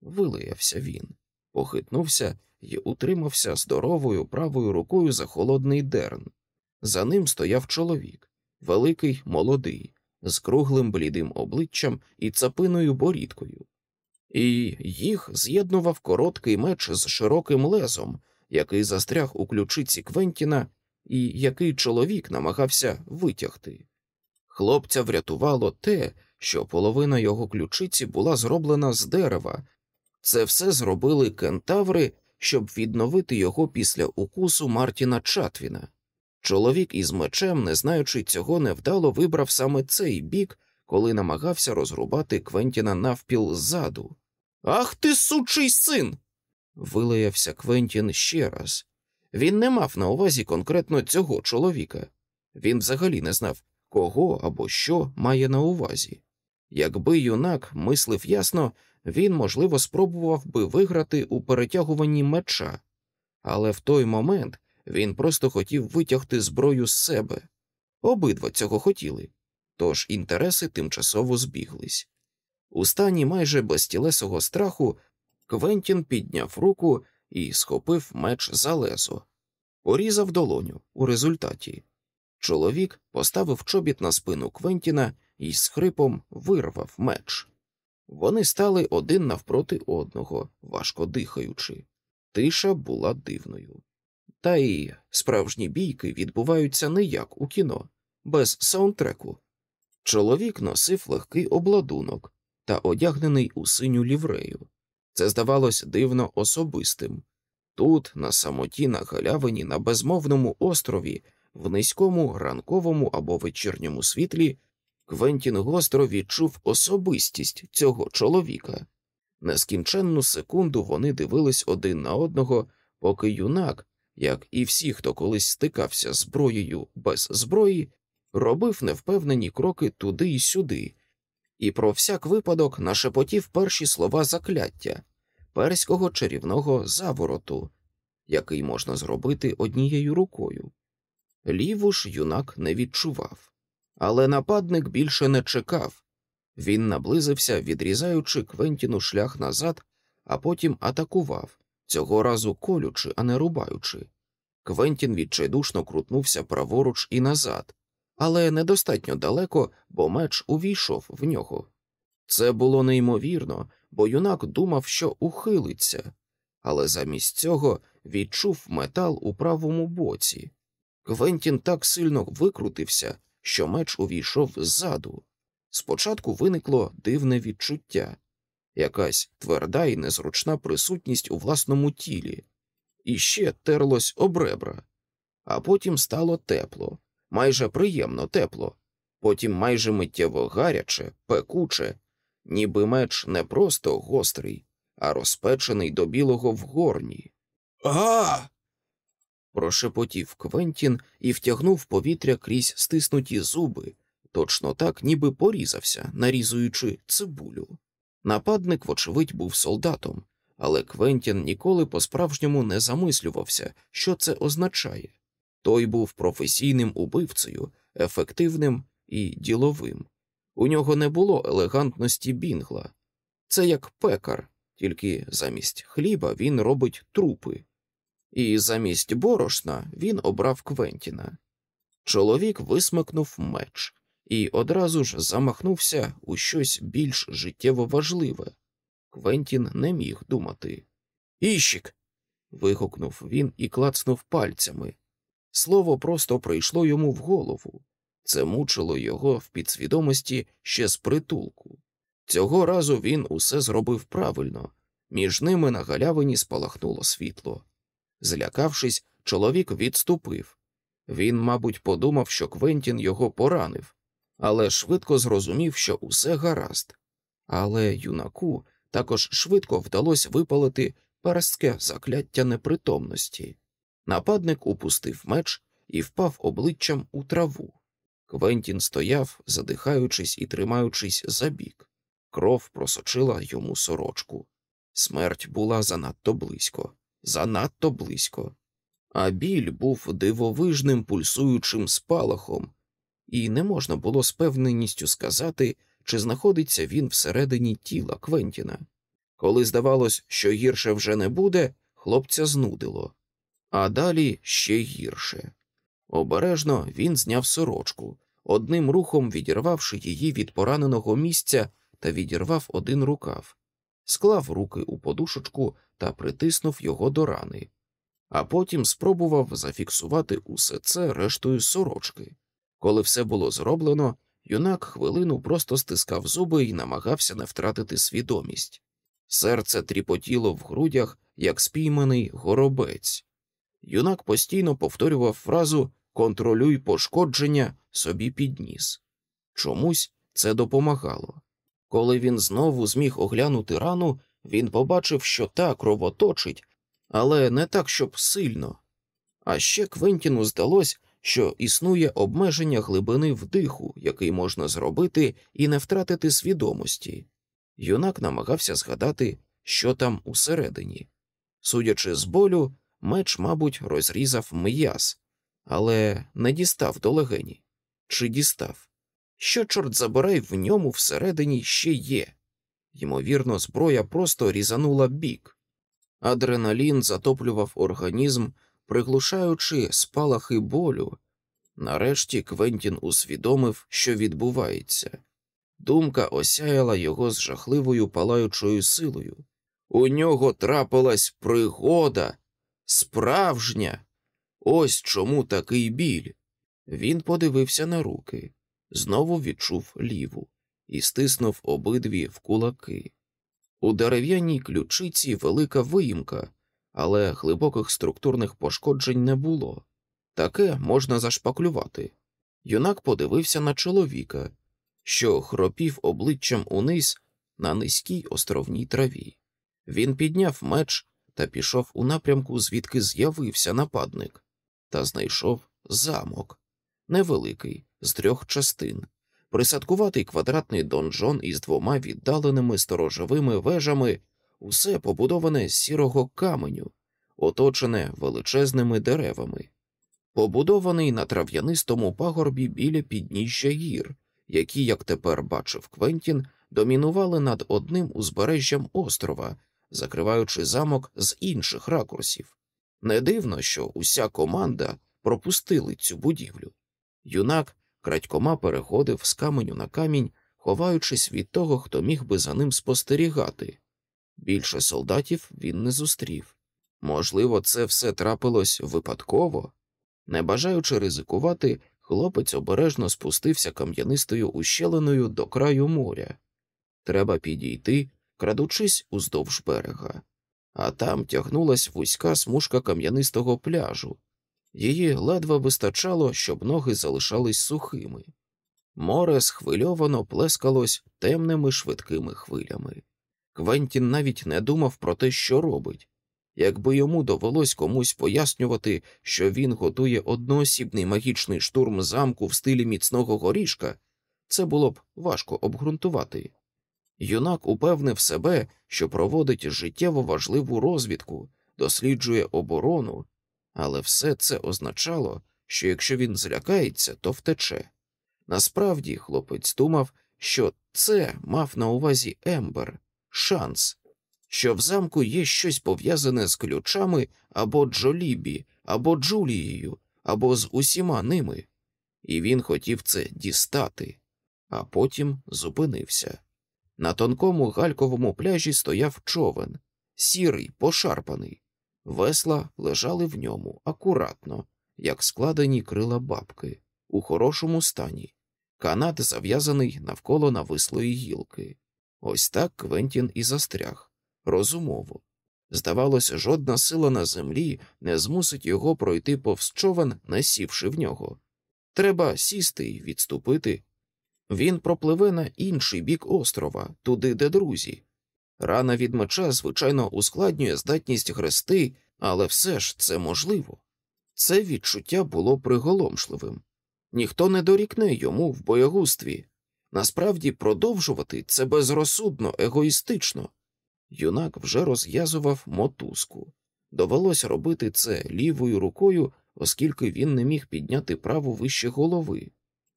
S1: вилаявся він, похитнувся і утримався здоровою правою рукою за холодний дерн. За ним стояв чоловік, великий, молодий, з круглим блідим обличчям і цапиною борідкою, і їх з'єднував короткий меч з широким лезом, який застряг у ключиці Квентіна і який чоловік намагався витягти. Хлопця врятувало те, що половина його ключиці була зроблена з дерева. Це все зробили кентаври, щоб відновити його після укусу Мартіна Чатвіна. Чоловік із мечем, не знаючи цього, невдало вибрав саме цей бік, коли намагався розрубати Квентіна навпіл ззаду. Ах ти, сучий син! вилаявся Квентін ще раз. Він не мав на увазі конкретно цього чоловіка. Він взагалі не знав, кого або що має на увазі. Якби юнак мислив ясно, він, можливо, спробував би виграти у перетягуванні меча, але в той момент він просто хотів витягти зброю з себе. Обидва цього хотіли, тож інтереси тимчасово збіглись. У стані майже безтілесого страху Квентін підняв руку і схопив меч за лезо, порізав долоню у результаті. Чоловік поставив чобіт на спину Квентіна і з хрипом вирвав меч. Вони стали один навпроти одного, важко дихаючи. Тиша була дивною. Та й справжні бійки відбуваються не як у кіно, без саундтреку. Чоловік носив легкий обладунок та одягнений у синю ліврею. Це здавалось дивно особистим. Тут, на самоті, на галявині, на безмовному острові, в низькому ранковому або вечірньому світлі, Квентін гостро відчув особистість цього чоловіка. Нескінченну секунду вони дивились один на одного, поки юнак, як і всі, хто колись стикався з зброєю без зброї, робив невпевнені кроки туди й сюди, і про всяк випадок нашепотів перші слова закляття перського чарівного завороту, який можна зробити однією рукою. Ліву ж юнак не відчував, але нападник більше не чекав. Він наблизився, відрізаючи Квентіну шлях назад, а потім атакував, цього разу колючи, а не рубаючи. Квентін відчайдушно крутнувся праворуч і назад, але недостатньо далеко, бо меч увійшов в нього. Це було неймовірно, бо юнак думав, що ухилиться, але замість цього відчув метал у правому боці. Квентін так сильно викрутився, що меч увійшов ззаду. Спочатку виникло дивне відчуття, якась тверда і незручна присутність у власному тілі, і ще терлось об ребра, а потім стало тепло, майже приємно тепло, потім майже миттєво гаряче, пекуче, ніби меч не просто гострий, а розпечений до білого в горні. А. прошепотів Квентін і втягнув повітря крізь стиснуті зуби, точно так, ніби порізався, нарізуючи цибулю. Нападник, вочевидь, був солдатом, але Квентін ніколи по-справжньому не замислювався, що це означає. Той був професійним убивцею, ефективним і діловим. У нього не було елегантності бінгла. Це як пекар, тільки замість хліба він робить трупи, і замість борошна він обрав Квентіна. Чоловік висмикнув меч і одразу ж замахнувся у щось більш життєво важливе. Квентін не міг думати. Іщик. вигукнув він і клацнув пальцями. Слово просто прийшло йому в голову. Це мучило його в підсвідомості ще з притулку. Цього разу він усе зробив правильно, між ними на галявині спалахнуло світло. Злякавшись, чоловік відступив. Він, мабуть, подумав, що Квентін його поранив, але швидко зрозумів, що усе гаразд. Але юнаку також швидко вдалося випалити перстке закляття непритомності. Нападник упустив меч і впав обличчям у траву. Квентін стояв, задихаючись і тримаючись за бік. Кров просочила йому сорочку. Смерть була занадто близько, занадто близько. А біль був дивовижним пульсуючим спалахом, і не можна було з певненістю сказати, чи знаходиться він всередині тіла Квентіна. Коли здавалось, що гірше вже не буде, хлопця знудило, а далі ще гірше. Обережно він зняв сорочку, одним рухом відірвавши її від пораненого місця та відірвав один рукав, склав руки у подушечку та притиснув його до рани, а потім спробував зафіксувати усе це рештою сорочки. Коли все було зроблено, юнак хвилину просто стискав зуби і намагався не втратити свідомість. Серце тріпотіло в грудях, як спійманий горобець. Юнак постійно повторював фразу контролюй пошкодження собі підніс. Чомусь це допомагало. Коли він знову зміг оглянути рану, він побачив, що та кровоточить, але не так, щоб сильно. А ще Квентіну здалось, що існує обмеження глибини вдиху, який можна зробити і не втратити свідомості. Юнак намагався згадати, що там усередині. Судячи з болю, меч, мабуть, розрізав м'яз, але не дістав до легені. Чи дістав? Що, чорт забирай, в ньому всередині ще є. Ймовірно, зброя просто різанула бік. Адреналін затоплював організм, приглушаючи спалахи болю. Нарешті Квентін усвідомив, що відбувається. Думка осяяла його з жахливою палаючою силою. У нього трапилась пригода, справжня. Ось чому такий біль. Він подивився на руки, знову відчув ліву і стиснув обидві в кулаки. У дерев'яній ключиці велика виїмка, але глибоких структурних пошкоджень не було. Таке можна зашпаклювати. Юнак подивився на чоловіка, що хропів обличчям униз на низькій островній траві. Він підняв меч та пішов у напрямку, звідки з'явився нападник, та знайшов замок невеликий, з трьох частин, присадкуватий квадратний донжон із двома віддаленими сторожовими вежами, усе побудоване з сірого каменю, оточене величезними деревами, побудований на трав'янистому пагорбі біля підніжжя гір, які, як тепер бачив Квентін, домінували над одним узбережжям острова, закриваючи замок з інших ракурсів. Не дивно, що уся команда пропустили цю будівлю. Юнак крадькома переходив з каменю на камінь, ховаючись від того, хто міг би за ним спостерігати. Більше солдатів він не зустрів. Можливо, це все трапилось випадково. Не бажаючи ризикувати, хлопець обережно спустився кам'янистою ущелиною до краю моря. Треба підійти, крадучись уздовж берега, а там тягнулась вузька смужка кам'янистого пляжу, Її ледве вистачало, щоб ноги залишались сухими. Море схвильовано плескалось темними швидкими хвилями. Квентін навіть не думав про те, що робить. Якби йому довелось комусь пояснювати, що він готує одноосібний магічний штурм замку в стилі міцного горішка, це було б важко обґрунтувати. Юнак упевнив себе, що проводить життєво важливу розвідку, досліджує оборону але все це означало, що якщо він злякається, то втече. Насправді хлопець думав, що це мав на увазі Ембер, шанс, що в замку є щось пов'язане з ключами або Джолібі, або Джулією, або з усіма ними, і він хотів це дістати, а потім зупинився. На тонкому гальковому пляжі стояв човен, сірий, пошарпаний. Весла лежали в ньому акуратно, як складені крила бабки, у хорошому стані, канат зав'язаний навколо навислої гілки. Ось так Квентін і застряг розумово. Здавалося, жодна сила на землі не змусить його пройти повз човен, не сівши в нього. Треба сісти й відступити. Він пропливе на інший бік острова, туди, де друзі, Рана від меча, звичайно, ускладнює здатність грести, але все ж це можливо. Це відчуття було приголомшливим. Ніхто не дорікне йому в боягустві. Насправді, продовжувати це безрозсудно, егоїстично. Юнак вже розв'язував мотузку. Довелося робити це лівою рукою, оскільки він не міг підняти праву вище голови,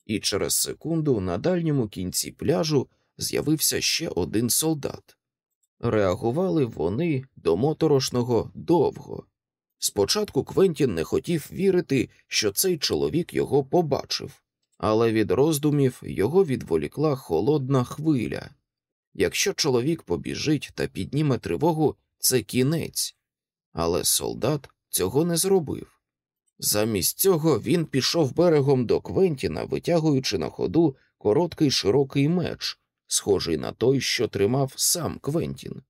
S1: і через секунду на дальньому кінці пляжу з'явився ще один солдат. Реагували вони до моторошного довго. Спочатку Квентін не хотів вірити, що цей чоловік його побачив, але від роздумів його відволікла холодна хвиля. Якщо чоловік побіжить та підніме тривогу, це кінець, але солдат цього не зробив. Замість цього він пішов берегом до Квентіна, витягуючи на ходу короткий широкий меч, схожий на той, що тримав сам Квентін.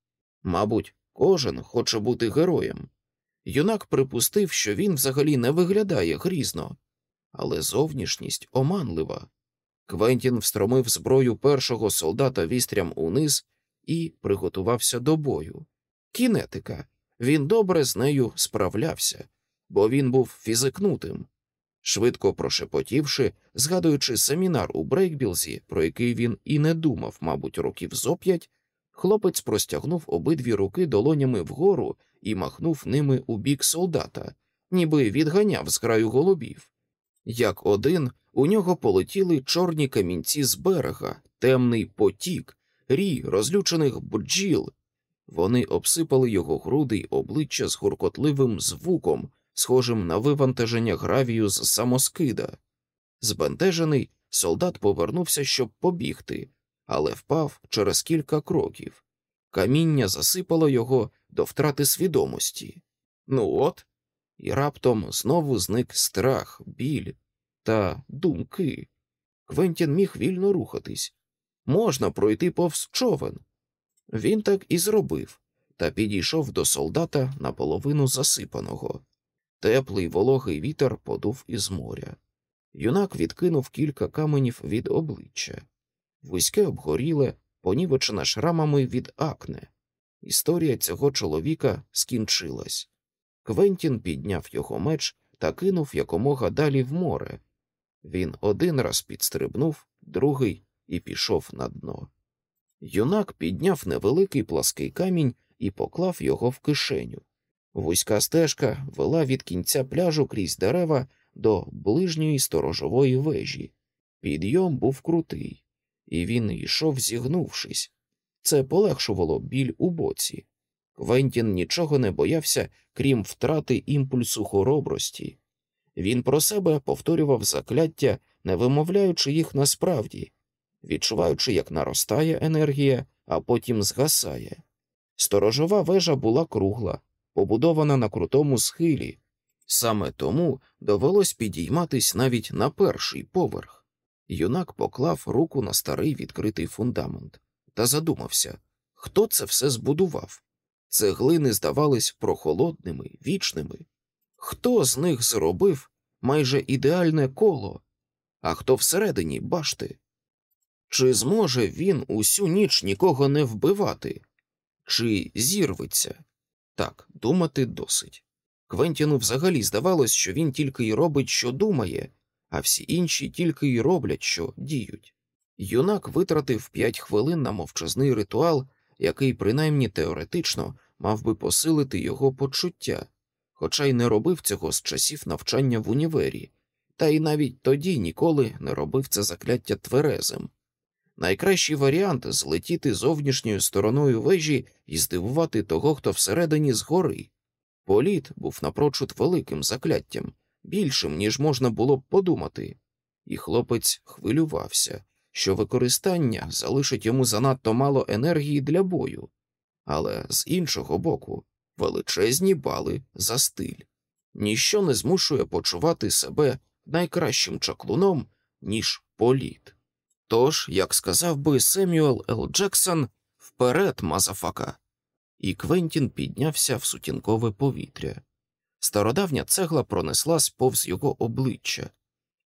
S1: Мабуть, кожен хоче бути героєм. Юнак припустив, що він взагалі не виглядає грізно, але зовнішність оманлива. Квентін встромив зброю першого солдата вістрям униз і приготувався до бою. Кінетика. Він добре з нею справлявся, бо він був фізикнутим. Швидко прошепотівши, згадуючи семінар у Брейкбілзі, про який він і не думав, мабуть, років зо п'ять, хлопець простягнув обидві руки долонями вгору і махнув ними у бік солдата, ніби відганяв з краю голубів. Як один, у нього полетіли чорні камінці з берега, темний потік, рій розлючених бджіл. Вони обсипали його груди й обличчя з гуркотливим звуком, схожим на вивантаження гравію з самоскида. Збентежений, солдат повернувся, щоб побігти, але впав через кілька кроків. Каміння засипало його до втрати свідомості. Ну от, і раптом знову зник страх, біль та думки. Квентін міг вільно рухатись. Можна пройти повз човен. Він так і зробив, та підійшов до солдата наполовину засипаного. Теплий вологий вітер подув із моря. Юнак відкинув кілька каменів від обличчя, вузьке обгоріле, понівечене шрамами від акне. Історія цього чоловіка скінчилась. Квентін підняв його меч та кинув якомога далі в море. Він один раз підстрибнув, другий і пішов на дно. Юнак підняв невеликий плаский камінь і поклав його в кишеню. Вузька стежка вела від кінця пляжу крізь дерева до ближньої сторожової вежі. Підйом був крутий, і він йшов, зігнувшись. Це полегшувало біль у боці. Квентін нічого не боявся, крім втрати імпульсу хоробрості. Він про себе повторював закляття, не вимовляючи їх насправді, відчуваючи, як наростає енергія, а потім згасає. Сторожова вежа була кругла, побудована на крутому схилі, саме тому довелось підійматись навіть на перший поверх. Юнак поклав руку на старий відкритий фундамент та задумався, хто це все збудував. Цеглини здавались прохолодними, вічними. Хто з них зробив майже ідеальне коло, а хто всередині башти? Чи зможе він усю ніч нікого не вбивати, чи зірветься? Так, думати досить. Квентіну взагалі здавалось, що він тільки й робить, що думає, а всі інші тільки й роблять, що діють. Юнак витратив п'ять хвилин на мовчазний ритуал, який, принаймні теоретично, мав би посилити його почуття, хоча й не робив цього з часів навчання в універі, та й навіть тоді ніколи не робив це закляття тверезим. Найкращий варіант злетіти зовнішньою стороною вежі і здивувати того, хто всередині згори. Політ був напрочуд великим закляттям, більшим, ніж можна було б подумати, і хлопець хвилювався, що використання залишить йому занадто мало енергії для бою, але з іншого боку, величезні бали за стиль. Ніщо не змушує почувати себе найкращим чаклуном, ніж політ. Тож, як сказав би Семюел Л. Джексон, вперед, мазафака. І Квентін піднявся в сутінкове повітря. Стародавня цегла пронеслась повз його обличчя.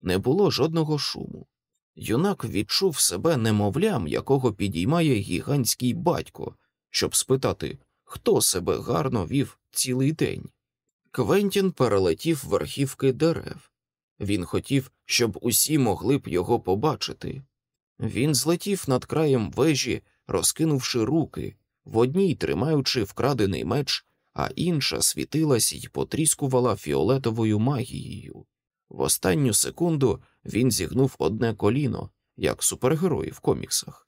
S1: Не було жодного шуму. Юнак відчув себе немовлям, якого підіймає гігантський батько, щоб спитати, хто себе гарно вів цілий день. Квентін перелетів верхівки дерев. Він хотів, щоб усі могли б його побачити. Він злетів над краєм вежі, розкинувши руки, в одній тримаючи вкрадений меч, а інша світилась і потріскувала фіолетовою магією. В останню секунду він зігнув одне коліно, як супергерої в коміксах.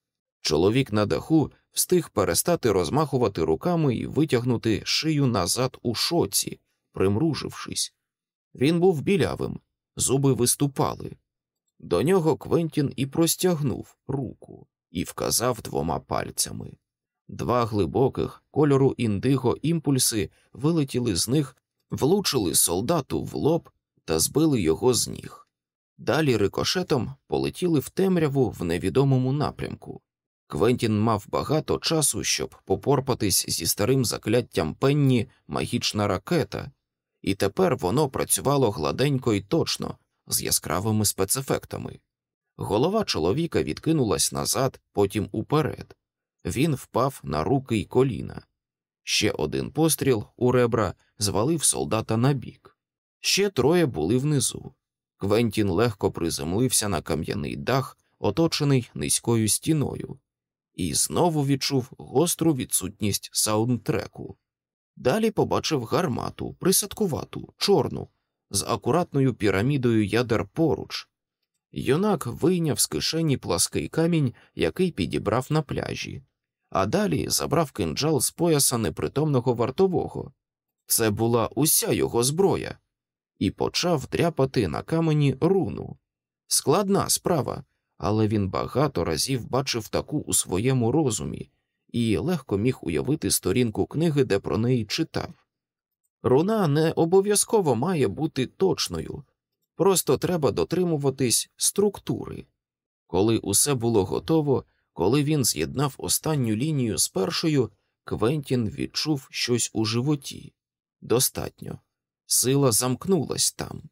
S1: Чоловік на даху встиг перестати розмахувати руками і витягнути шию назад у шоці, примружившись. Він був білявим, зуби виступали. До нього Квентін і простягнув руку і вказав двома пальцями. Два глибоких кольору індиго імпульси вилетіли з них, влучили солдату в лоб та збили його з ніг. Далі рикошетом полетіли в темряву в невідомому напрямку. Квентін мав багато часу, щоб попорпатись зі старим закляттям пенні магічна ракета, і тепер воно працювало гладенько і точно, з яскравими спецефектами. Голова чоловіка відкинулась назад, потім уперед. Він впав на руки й коліна. Ще один постріл у ребра звалив солдата на бік. Ще троє були внизу. Квентін легко приземлився на кам'яний дах, оточений низькою стіною, і знову відчув гостру відсутність саундтреку. Далі побачив гармату, присадкувату, чорну, з акуратною пірамідою ядер поруч. Юнак вийняв з кишені плаский камінь, який підібрав на пляжі, а далі забрав кинджал з пояса непритомного вартового. Це була уся його зброя, і почав дряпати на камені руну. Складна справа, але він багато разів бачив таку у своєму розумі і легко міг уявити сторінку книги, де про неї читав. Руна не обов'язково має бути точною, просто треба дотримуватись структури. Коли усе було готово, коли він з'єднав останню лінію з першою, Квентін відчув щось у животі. Достатньо. Сила замкнулась там.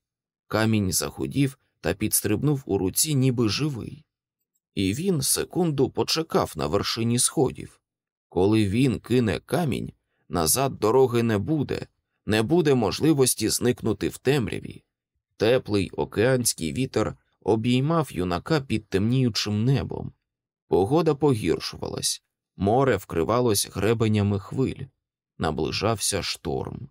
S1: Камінь загудів та підстрибнув у руці, ніби живий. І він секунду почекав на вершині сходів. Коли він кине камінь, назад дороги не буде, не буде можливості зникнути в темряві. Теплий океанський вітер обіймав юнака під темніючим небом. Погода погіршувалась, море вкривалось гребенями хвиль, наближався шторм.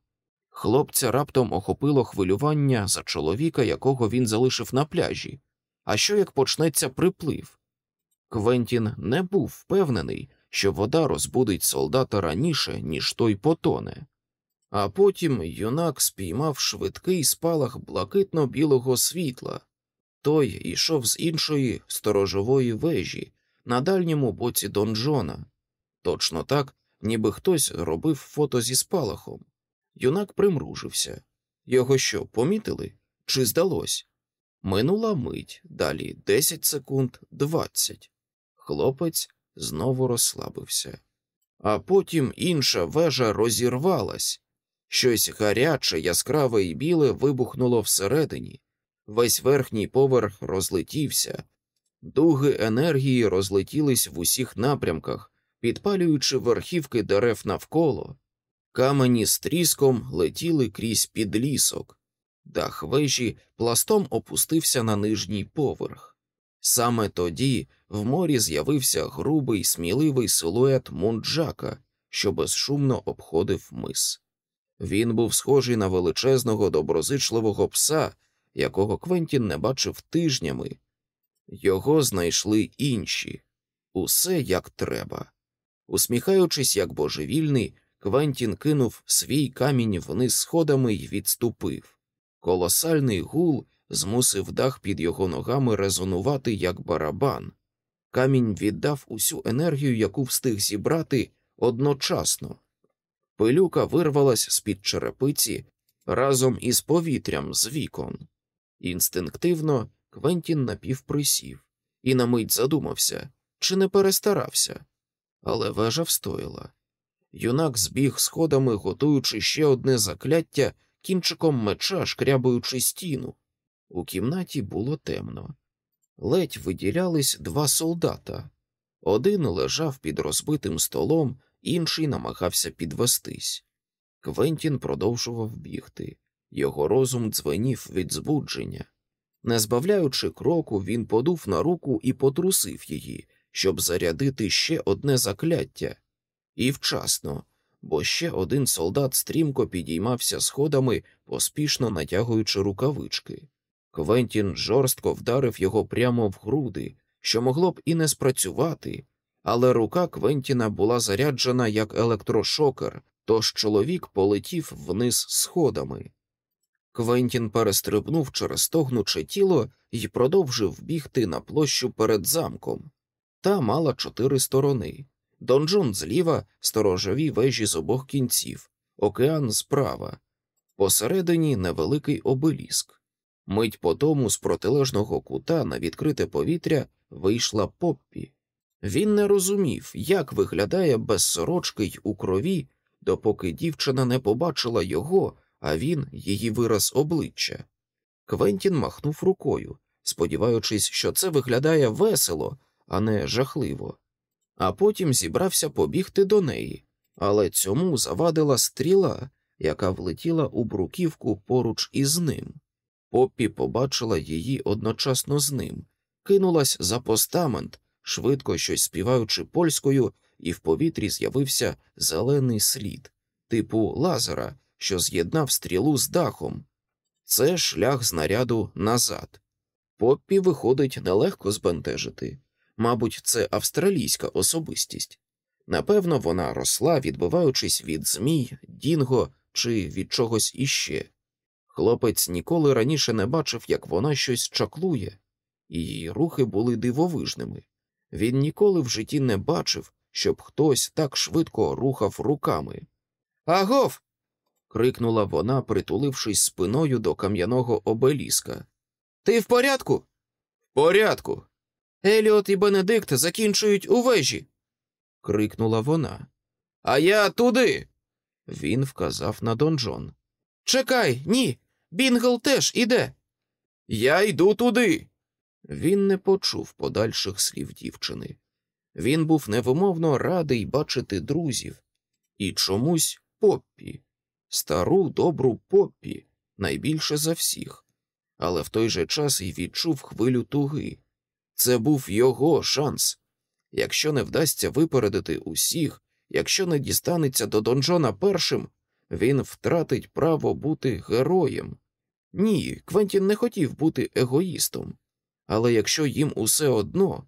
S1: Хлопця раптом охопило хвилювання за чоловіка, якого він залишив на пляжі. А що як почнеться приплив? Квентін не був впевнений, що вода розбудить солдата раніше, ніж той потоне. А потім юнак спіймав швидкий спалах блакитно-білого світла. Той ішов з іншої сторожової вежі на дальньому боці донжона, точно так, ніби хтось робив фото зі спалахом. Юнак примружився. Його що, помітили? Чи здалось? Минула мить, далі десять секунд, двадцять. Хлопець знову розслабився. А потім інша вежа розірвалась. Щось гаряче, яскраве і біле вибухнуло всередині. Весь верхній поверх розлетівся, дуги енергії розлетілись в усіх напрямках, підпалюючи верхівки дерев навколо. Камені з тріском летіли крізь підлісок, дах вежі пластом опустився на нижній поверх. Саме тоді в морі з'явився грубий, сміливий силует мунджака, що безшумно обходив мис. Він був схожий на величезного доброзичливого пса, якого Квентін не бачив тижнями. Його знайшли інші усе як треба. Усміхаючись, як божевільний, Квентін кинув свій камінь вниз сходами й відступив. Колосальний гул змусив дах під його ногами резонувати, як барабан. Камінь віддав усю енергію, яку встиг зібрати одночасно. Пилюка вирвалась з під черепиці разом із повітрям з вікон. Інстинктивно Квентін напівприсів і на мить задумався, чи не перестарався, але вежа встояла. Юнак збіг сходами, готуючи ще одне закляття, кінчиком меча шкрябаючи стіну. У кімнаті було темно. Ледь виділялись два солдата. Один лежав під розбитим столом, інший намагався підвестись. Квентін продовжував бігти. Його розум дзвенів від збудження. Не збавляючи кроку, він подув на руку і потрусив її, щоб зарядити ще одне закляття. І вчасно, бо ще один солдат стрімко підіймався сходами, поспішно натягуючи рукавички. Квентін жорстко вдарив його прямо в груди, що могло б і не спрацювати, але рука Квентіна була заряджена як електрошокер, тож чоловік полетів вниз сходами. Квентін перестрибнув через тогнуче тіло і продовжив бігти на площу перед замком. Та мала чотири сторони донжон зліва, сторожові вежі з обох кінців, океан справа, посередині невеликий обеліск. Мить по тому з протилежного кута на відкрите повітря вийшла Поппі. Він не розумів, як виглядає без сорочки й у крові, допоки дівчина не побачила його, а він її вираз обличчя. Квентін махнув рукою, сподіваючись, що це виглядає весело, а не жахливо, а потім зібрався побігти до неї, але цьому завадила стріла, яка влетіла у бруківку поруч із ним. Поппі побачила її одночасно з ним, кинулась за постамент, швидко щось співаючи польською, і в повітрі з'явився зелений слід, типу лазера, що з'єднав стрілу з дахом. Це шлях знаряду назад. Поппі виходить нелегко збентежити. Мабуть, це австралійська особистість. Напевно, вона росла, відбиваючись від змій, дінго чи від чогось іще. Хлопець ніколи раніше не бачив, як вона щось чаклує, її рухи були дивовижними. Він ніколи в житті не бачив, щоб хтось так швидко рухав руками. Агов. крикнула вона, притулившись спиною до кам'яного обеліска. Ти в порядку? В порядку. Еліот і Бенедикт закінчують у вежі. крикнула вона. А я туди. Він вказав на донжон. Чекай, ні. Бінгл теж іде. Я йду туди. Він не почув подальших слів дівчини. Він був невимовно радий бачити друзів і чомусь Поппі, стару добру Поппі, найбільше за всіх, але в той же час і відчув хвилю туги. Це був його шанс. Якщо не вдасться випередити усіх, якщо не дістанеться до донжона першим, він втратить право бути героєм. Ні, Квентін не хотів бути егоїстом, але якщо їм усе одно,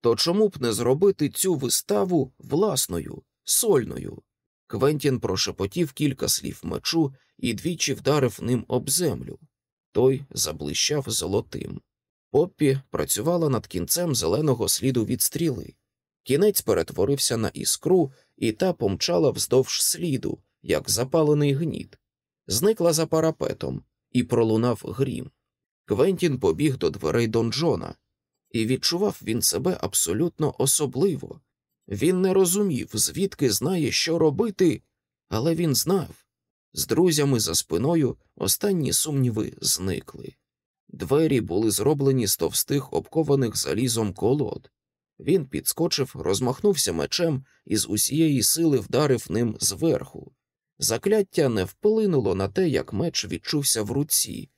S1: то чому б не зробити цю виставу власною, сольною? Квентін прошепотів кілька слів мечу і двічі вдарив ним об землю. Той заблищав золотим. Поппі працювала над кінцем зеленого сліду від стріли. Кінець перетворився на іскру, і та помчала вздовж сліду, як запалений гніт, зникла за парапетом і пролунав грім. Квентін побіг до дверей донжона, і відчував він себе абсолютно особливо. Він не розумів, звідки знає, що робити, але він знав. З друзями за спиною останні сумніви зникли. Двері були зроблені з товстих обкованих залізом колод. Він підскочив, розмахнувся мечем і з усієї сили вдарив ним зверху. Закляття не вплинуло на те, як меч відчувся в руці,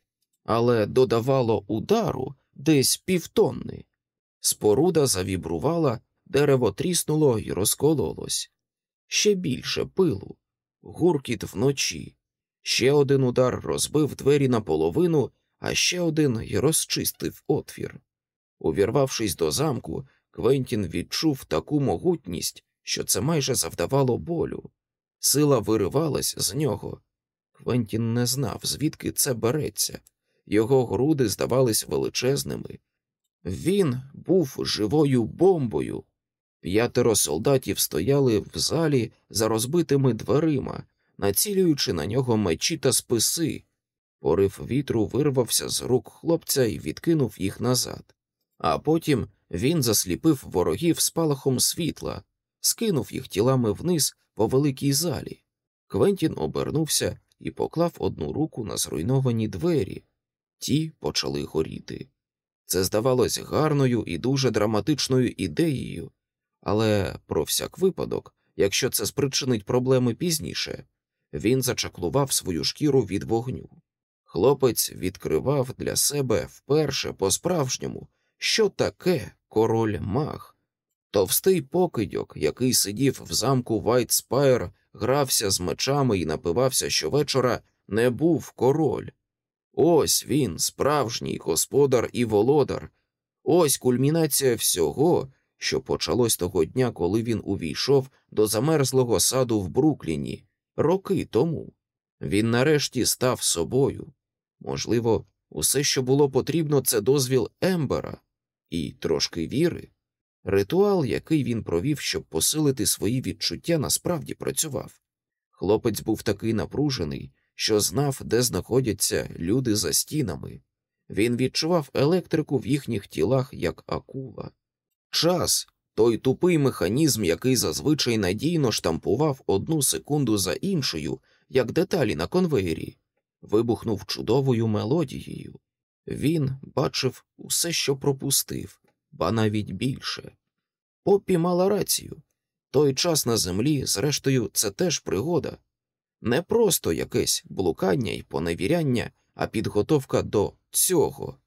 S1: але додавало удару десь півтонни. Споруда завібрувала, дерево тріснуло і розкололось. Ще більше пилу, гуркіт вночі. Ще один удар розбив двері наполовину, а ще один розчистив отвір. Увірвавшись до замку, Квентін відчув таку могутність, що це майже завдавало болю. Сила виривалась з нього. Квентін не знав, звідки це береться. Його груди здавались величезними. Він був живою бомбою. П'ятеро солдатів стояли в залі за розбитими дверима, націлюючи на нього мечі та списи. Порив вітру вирвався з рук хлопця і відкинув їх назад. А потім він засліпив ворогів спалахом світла, скинув їх тілами вниз по великій залі. Квентін обернувся і поклав одну руку на зруйновані двері. Ті почали горіти. Це здавалось гарною і дуже драматичною ідеєю, але про всяк випадок, якщо це спричинить проблеми пізніше, він зачаклував свою шкіру від вогню. Хлопець відкривав для себе вперше по-справжньому, що таке король маг. Товстий покидьок, який сидів в замку Вайтспайр, грався з мечами і напивався щовечора, не був король. Ось він, справжній господар і володар, ось кульмінація всього, що почалось того дня, коли він увійшов до замерзлого саду в Брукліні, роки тому. Він нарешті став собою. Можливо, усе, що було потрібно, це дозвіл Ембера і трошки віри. Ритуал, який він провів, щоб посилити свої відчуття, насправді працював. Хлопець був такий напружений, що знав, де знаходяться люди за стінами. Він відчував електрику в їхніх тілах як акула. Час той тупий механізм, який зазвичай надійно штампував одну секунду за іншою, як деталі на конвеєрі, вибухнув чудовою мелодією. Він бачив усе, що пропустив, ба навіть більше. Поппі мала рацію той час на землі, зрештою, це теж пригода, не просто якесь блукання і поневіряння, а підготовка до цього.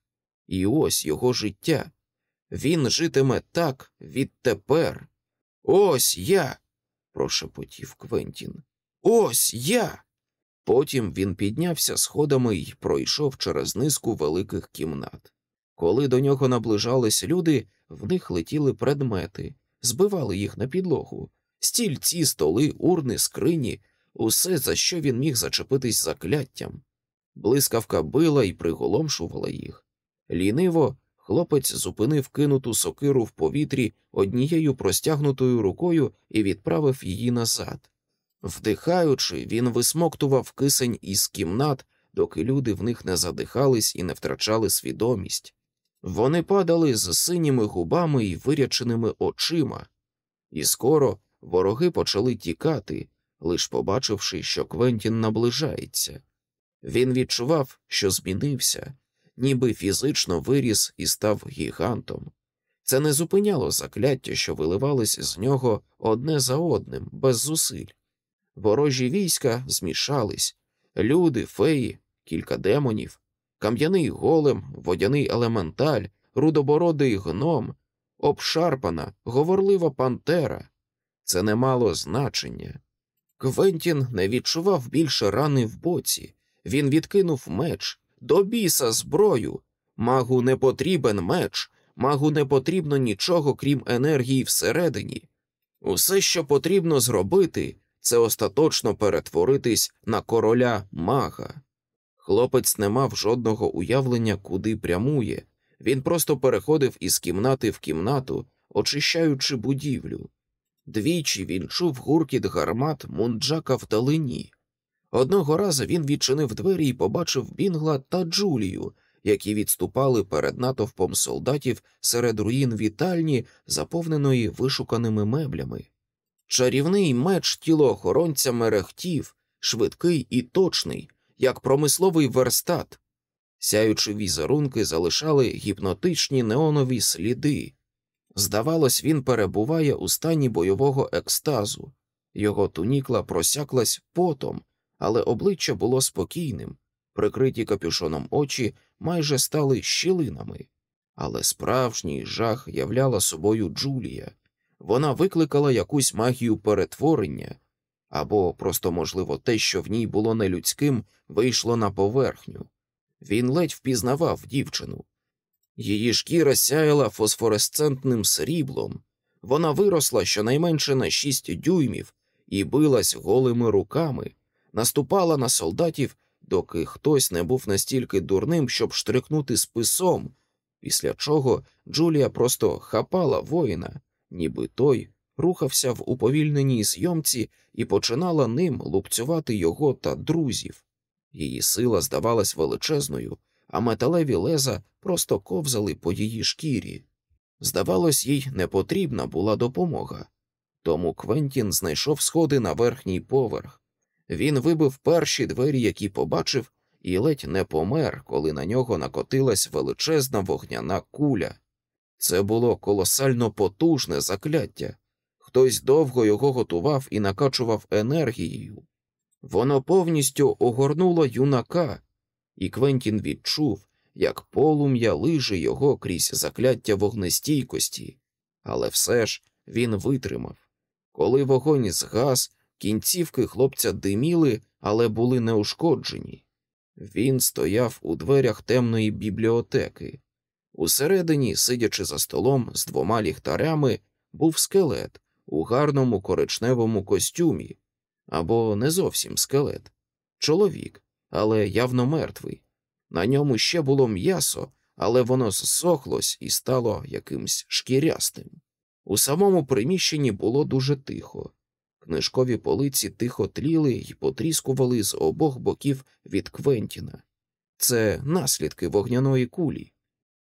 S1: І ось його життя. Він житиме так відтепер. Ось я. прошепотів Квентін. Ось я. Потім він піднявся сходами і пройшов через низку великих кімнат. Коли до нього наближались люди, в них летіли предмети, збивали їх на підлогу, стільці, столи, урни, скрині, усе, за що він міг зачепитись закляттям. Блискавка била і приголомшувала їх. Ліниво хлопець зупинив кинуту сокиру в повітрі однією простягнутою рукою і відправив її назад. Вдихаючи, він висмоктував кисень із кімнат, доки люди в них не задихались і не втрачали свідомість. Вони падали з синіми губами і виряченими очима, і скоро вороги почали тікати, лиш побачивши, що Квентін наближається. Він відчував, що змінився, ніби фізично виріс і став гігантом. Це не зупиняло закляття, що виливались з нього одне за одним, без зусиль. Ворожі війська змішались люди, феї, кілька демонів, кам'яний голем, водяний елементаль, рудобородий гном, обшарпана, говорлива пантера. Це не мало значення. Квентін не відчував більше рани в боці. Він відкинув меч, до біса зброю. Магу не потрібен меч, магу не потрібно нічого, крім енергії всередині. Усе, що потрібно зробити, це остаточно перетворитись на короля мага. Хлопець не мав жодного уявлення, куди прямує, він просто переходив із кімнати в кімнату, очищаючи будівлю. Двічі він чув гуркіт гармат мунджака вдалині. Одного разу він відчинив двері і побачив Бінгла та Джулію, які відступали перед натовпом солдатів серед руїн вітальні, заповненої вишуканими меблями. Чарівний меч тілоохоронця мерехтів, швидкий і точний, як промисловий верстат. Сяючи візерунки залишали гіпнотичні неонові сліди. Здавалось, він перебуває у стані бойового екстазу, його тунікла просяклась потом, але обличчя було спокійним, прикриті капюшоном очі майже стали щілинами. Але справжній жах являла собою Джулія. Вона викликала якусь магію перетворення, або просто, можливо, те, що в ній було нелюдським, вийшло на поверхню. Він ледь впізнавав дівчину. Її шкіра сяяла фосфоресцентним сріблом, вона виросла щонайменше на шість дюймів і билась голими руками, наступала на солдатів, доки хтось не був настільки дурним, щоб штрикнути списом, після чого Джулія просто хапала воїна, ніби той рухався в уповільненій зйомці і починала ним лупцювати його та друзів. Її сила здавалась величезною, а металеві леза просто ковзали по її шкірі. Здавалось, їй не потрібна була допомога. Тому Квентін знайшов сходи на верхній поверх. Він вибив перші двері, які побачив, і ледь не помер, коли на нього накотилась величезна вогняна куля. Це було колосально потужне закляття. Хтось довго його готував і накачував енергією. Воно повністю огорнуло юнака, і Квентін відчув, як полум'я лиже його крізь закляття вогнестійкості, але все ж він витримав. Коли вогонь згас, кінцівки хлопця диміли, але були неушкоджені. Він стояв у дверях темної бібліотеки. Усередині, сидячи за столом з двома ліхтарями, був скелет у гарному коричневому костюмі, або не зовсім скелет, чоловік, але явно мертвий. На ньому ще було м'ясо, але воно зсохлось і стало якимсь шкірястим. У самому приміщенні було дуже тихо. Книжкові полиці тихо тліли й потріскували з обох боків від Квентіна. Це наслідки вогняної кулі.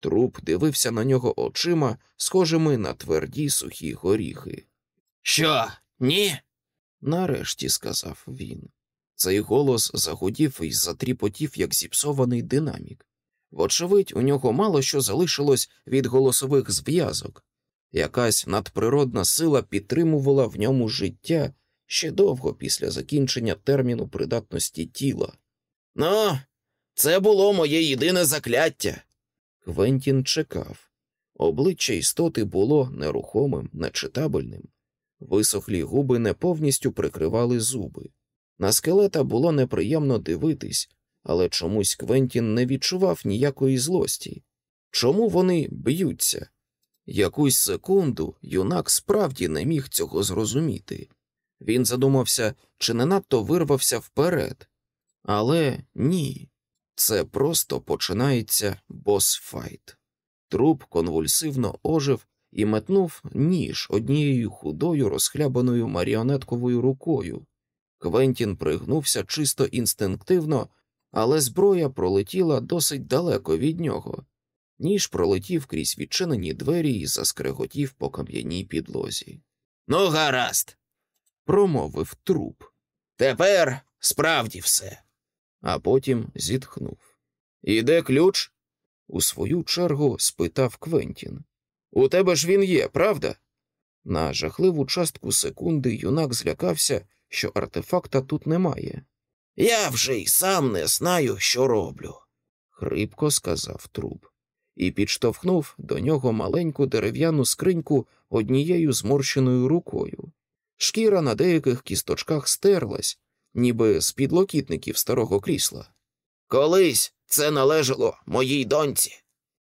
S1: Труп дивився на нього очима, схожими на тверді сухі горіхи.
S2: Що, ні?
S1: Нарешті сказав він. Цей голос загудів і затріпотів, як зіпсований динамік. Вочевидь, у нього мало що залишилось від голосових зв'язок. Якась надприродна сила підтримувала в ньому життя ще довго після закінчення терміну придатності тіла.
S2: Ну, це було моє єдине закляття.
S1: Квентін чекав. Обличчя істоти було нерухомим, нечитабельним. Висохлі губи не повністю прикривали зуби. На скелета було неприємно дивитись, але чомусь Квентін не відчував ніякої злості. Чому вони б'ються? Якусь секунду юнак справді не міг цього зрозуміти. Він задумався, чи не надто вирвався вперед. Але ні, це просто починається босфайт. Труп конвульсивно ожив і метнув ніж однією худою розхлябаною маріонетковою рукою. Квентін пригнувся чисто інстинктивно, але зброя пролетіла досить далеко від нього. Ніж пролетів крізь відчинені двері і заскреготів по кам'яній підлозі.
S2: Ну, гаразд,
S1: Промовив труп,
S2: тепер справді все.
S1: А потім зітхнув. Іде ключ? У свою чергу спитав Квентін. У тебе ж він є, правда? На жахливу частку секунди юнак злякався, що артефакта тут немає.
S2: Я вже й сам не знаю, що роблю.
S1: хрипко сказав труп, і підштовхнув до нього маленьку дерев'яну скриньку однією зморщеною рукою. Шкіра на деяких кісточках стерлась, ніби з підлокітників старого крісла.
S2: Колись це належало моїй доньці.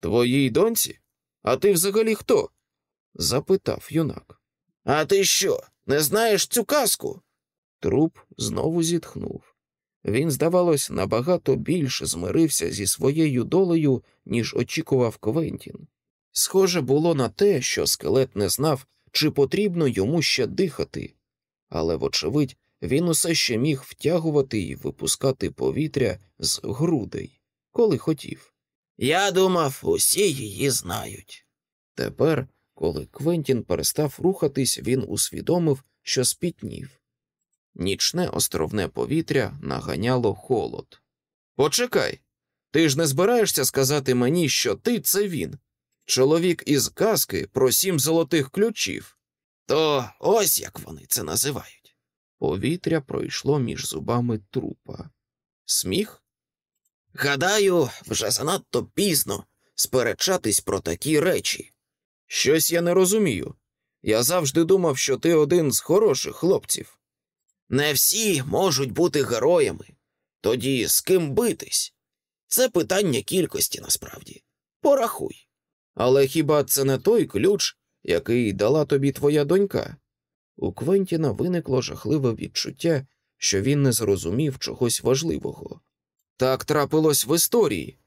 S1: Твоїй доньці? А ти взагалі хто? запитав юнак.
S2: А ти що, не знаєш цю казку?
S1: Труп знову зітхнув. Він, здавалось, набагато більше змирився зі своєю долею, ніж очікував Квентін. Схоже було на те, що скелет не знав, чи потрібно йому ще дихати, але, вочевидь, він усе ще міг втягувати і випускати повітря з грудей, коли хотів.
S2: Я думав, усі її знають.
S1: Тепер, коли Квентін перестав рухатись, він усвідомив, що спітнів. Нічне островне повітря наганяло холод. Почекай, ти ж не збираєшся сказати мені, що ти це він, чоловік із казки про сім золотих ключів.
S2: То ось як вони це називають.
S1: Повітря пройшло між зубами трупа. Сміх?
S2: Гадаю, вже занадто пізно сперечатись про такі речі.
S1: Щось я не розумію. Я завжди думав, що ти один з хороших хлопців.
S2: Не всі можуть бути героями. Тоді з ким битись? Це питання кількості насправді. Порахуй.
S1: Але хіба це не той ключ, який дала тобі твоя донька? У Квентіна виникло жахливе відчуття, що він не зрозумів чогось важливого. Так трапилось в історії.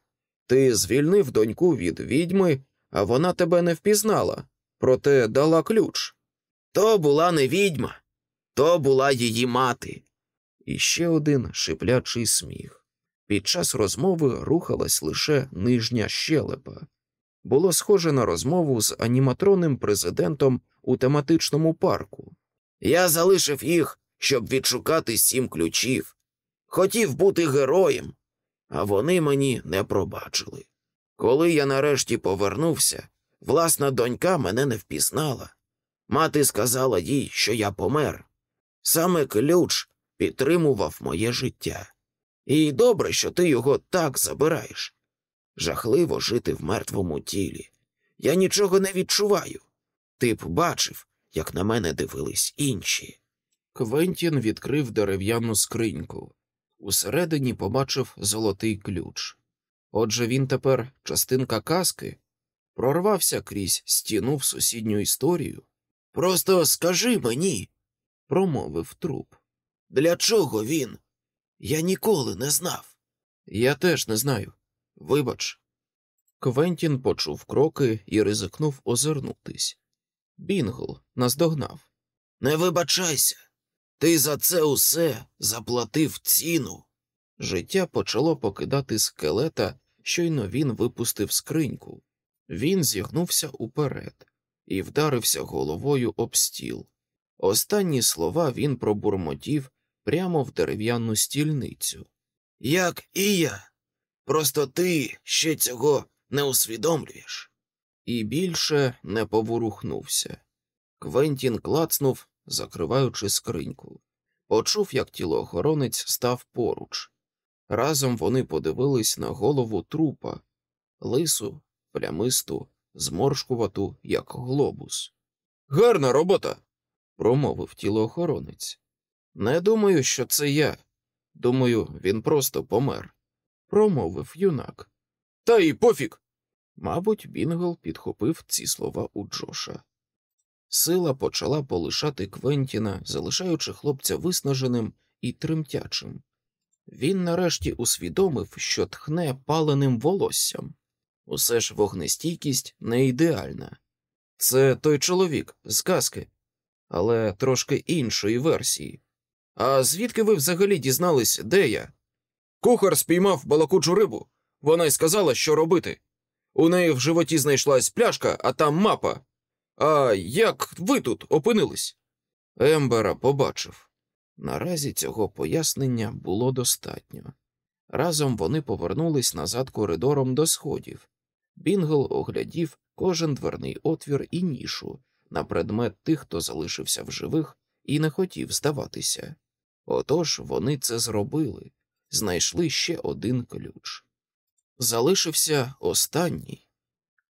S1: Ти звільнив доньку від відьми, а вона тебе не впізнала, проте дала ключ.
S2: То була не відьма, то була її мати.
S1: І ще один шиплячий сміх. Під час розмови рухалась лише нижня щелепа. Було схоже на розмову з аніматронним президентом у тематичному парку.
S2: Я залишив їх, щоб відшукати сім ключів. Хотів бути героєм, а вони мені не пробачили. Коли я нарешті повернувся, власна донька мене не впізнала. Мати сказала їй, що я помер. Саме ключ підтримував моє життя. І добре, що ти його так забираєш. Жахливо жити в мертвому тілі. Я нічого не відчуваю. Ти б бачив, як на мене дивились інші.
S1: Квентін відкрив дерев'яну скриньку. Усередині побачив золотий ключ. Отже, він тепер частинка казки, прорвався крізь стіну в сусідню історію,
S2: Просто скажи мені,
S1: промовив труп.
S2: для чого він? Я ніколи не знав.
S1: Я теж не знаю. Вибач. Квентін почув кроки і ризикнув озирнутись. Бінгл наздогнав.
S2: Не вибачайся. Ти за це усе заплатив ціну.
S1: Життя почало покидати скелета, щойно він випустив скриньку. Він зігнувся уперед і вдарився головою об стіл. Останні слова він пробурмотів прямо в дерев'яну стільницю.
S2: Як і я. Просто ти ще цього не усвідомлюєш.
S1: І більше не поворухнувся. Квентін клацнув, закриваючи скриньку. Почув, як тілоохоронець став поруч. Разом вони подивились на голову трупа, лису, плямисту, зморшкувату, як глобус. Гарна робота, промовив тілоохоронець. Не думаю, що це я. Думаю, він просто помер, промовив юнак. Та й пофіг. Мабуть, Бінгл підхопив ці слова у Джоша. Сила почала полишати Квентіна, залишаючи хлопця виснаженим і тремтячим. Він нарешті усвідомив, що тхне паленим волоссям. Усе ж вогнестійкість не ідеальна. Це той чоловік з казки, але трошки іншої версії. А звідки ви взагалі дізнались, де я? Кухар спіймав балакучу рибу. Вона й сказала, що робити. У неї в животі знайшлась пляшка, а там мапа. А як ви тут опинились? Ембера побачив. Наразі цього пояснення було достатньо. Разом вони повернулись назад коридором до сходів. Бінгл оглядів кожен дверний отвір і нішу на предмет тих, хто залишився в живих і не хотів здаватися. Отож вони це зробили, знайшли ще один ключ. Залишився останній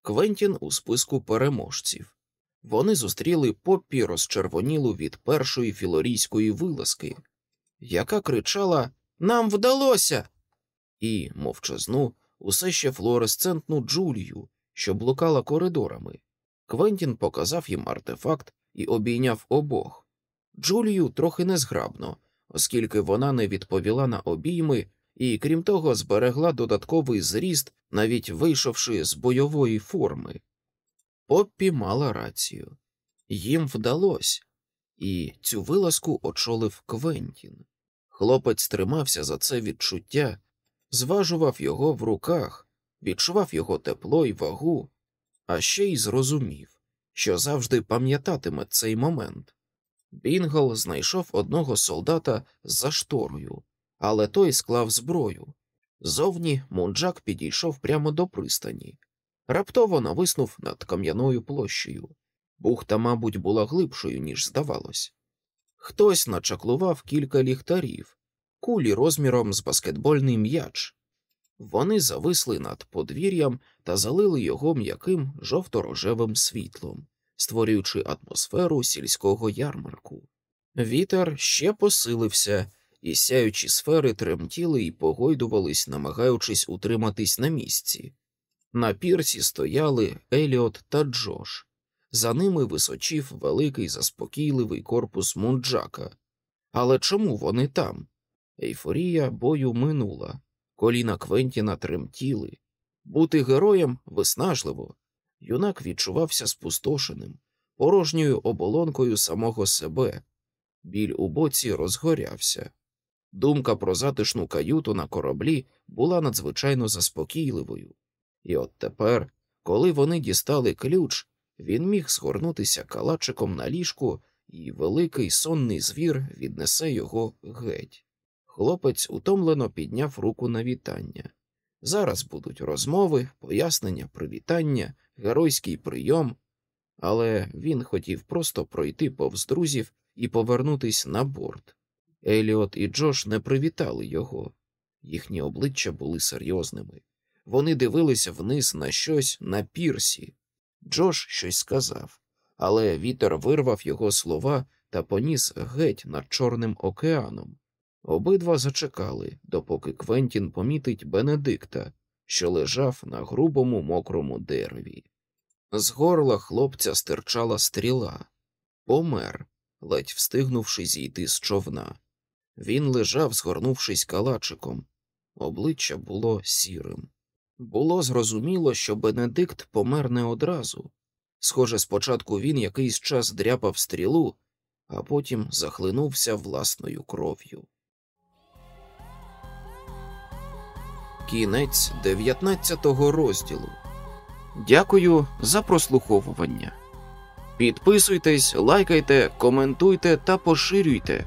S1: Квентін у списку переможців. Вони зустріли Поппі розчервонілу від першої філорійської вилазки, яка кричала Нам вдалося! і мовчазну, усе ще флуоресцентну Джулію, що блукала коридорами. Квентін показав їм артефакт і обійняв обох. Джулію трохи незграбно, оскільки вона не відповіла на обійми і, крім того, зберегла додатковий зріст, навіть вийшовши з бойової форми. Поппі мала рацію їм вдалося, і цю вилазку очолив Квентін. Хлопець тримався за це відчуття, зважував його в руках, відчував його тепло й вагу, а ще й зрозумів, що завжди пам'ятатиме цей момент. Бінгл знайшов одного солдата за шторою, але той склав зброю. Зовні мунджак підійшов прямо до пристані, раптово нависнув над кам'яною площею. Бухта, мабуть, була глибшою, ніж здавалось. Хтось начаклував кілька ліхтарів, кулі розміром з баскетбольний м'яч. Вони зависли над подвір'ям та залили його м'яким жовто-рожевим світлом, створюючи атмосферу сільського ярмарку. Вітер ще посилився, і сяючі сфери тремтіли і погойдувались, намагаючись утриматись на місці. На пірсі стояли Еліот та Джош. За ними височів великий заспокійливий корпус мунджака. Але чому вони там? Ейфорія бою минула, коліна Квентіна тремтіли. Бути героєм виснажливо. Юнак відчувався спустошеним, порожньою оболонкою самого себе. Біль у боці розгорявся. Думка про затишну каюту на кораблі була надзвичайно заспокійливою. І от тепер, коли вони дістали ключ, він міг згорнутися калачиком на ліжку, і великий сонний звір віднесе його геть. Хлопець утомлено підняв руку на вітання. Зараз будуть розмови, пояснення, привітання, геройський прийом, але він хотів просто пройти повз друзів і повернутись на борт. Еліот і Джош не привітали його, їхні обличчя були серйозними. Вони дивилися вниз на щось на пірсі. Джош щось сказав, але вітер вирвав його слова та поніс геть над Чорним океаном. Обидва зачекали, допоки Квентін помітить Бенедикта, що лежав на грубому мокрому дереві. З горла хлопця стирчала стріла, помер, ледь встигнувши зійти з човна. Він лежав, згорнувшись калачиком, обличчя було сірим. Було зрозуміло, що Бенедикт помер не одразу. Схоже, спочатку він якийсь час дряпав стрілу, а потім захлинувся власною кров'ю. Кінець 19 розділу. Дякую за прослуховування. Підписуйтесь, лайкайте, коментуйте та поширюйте.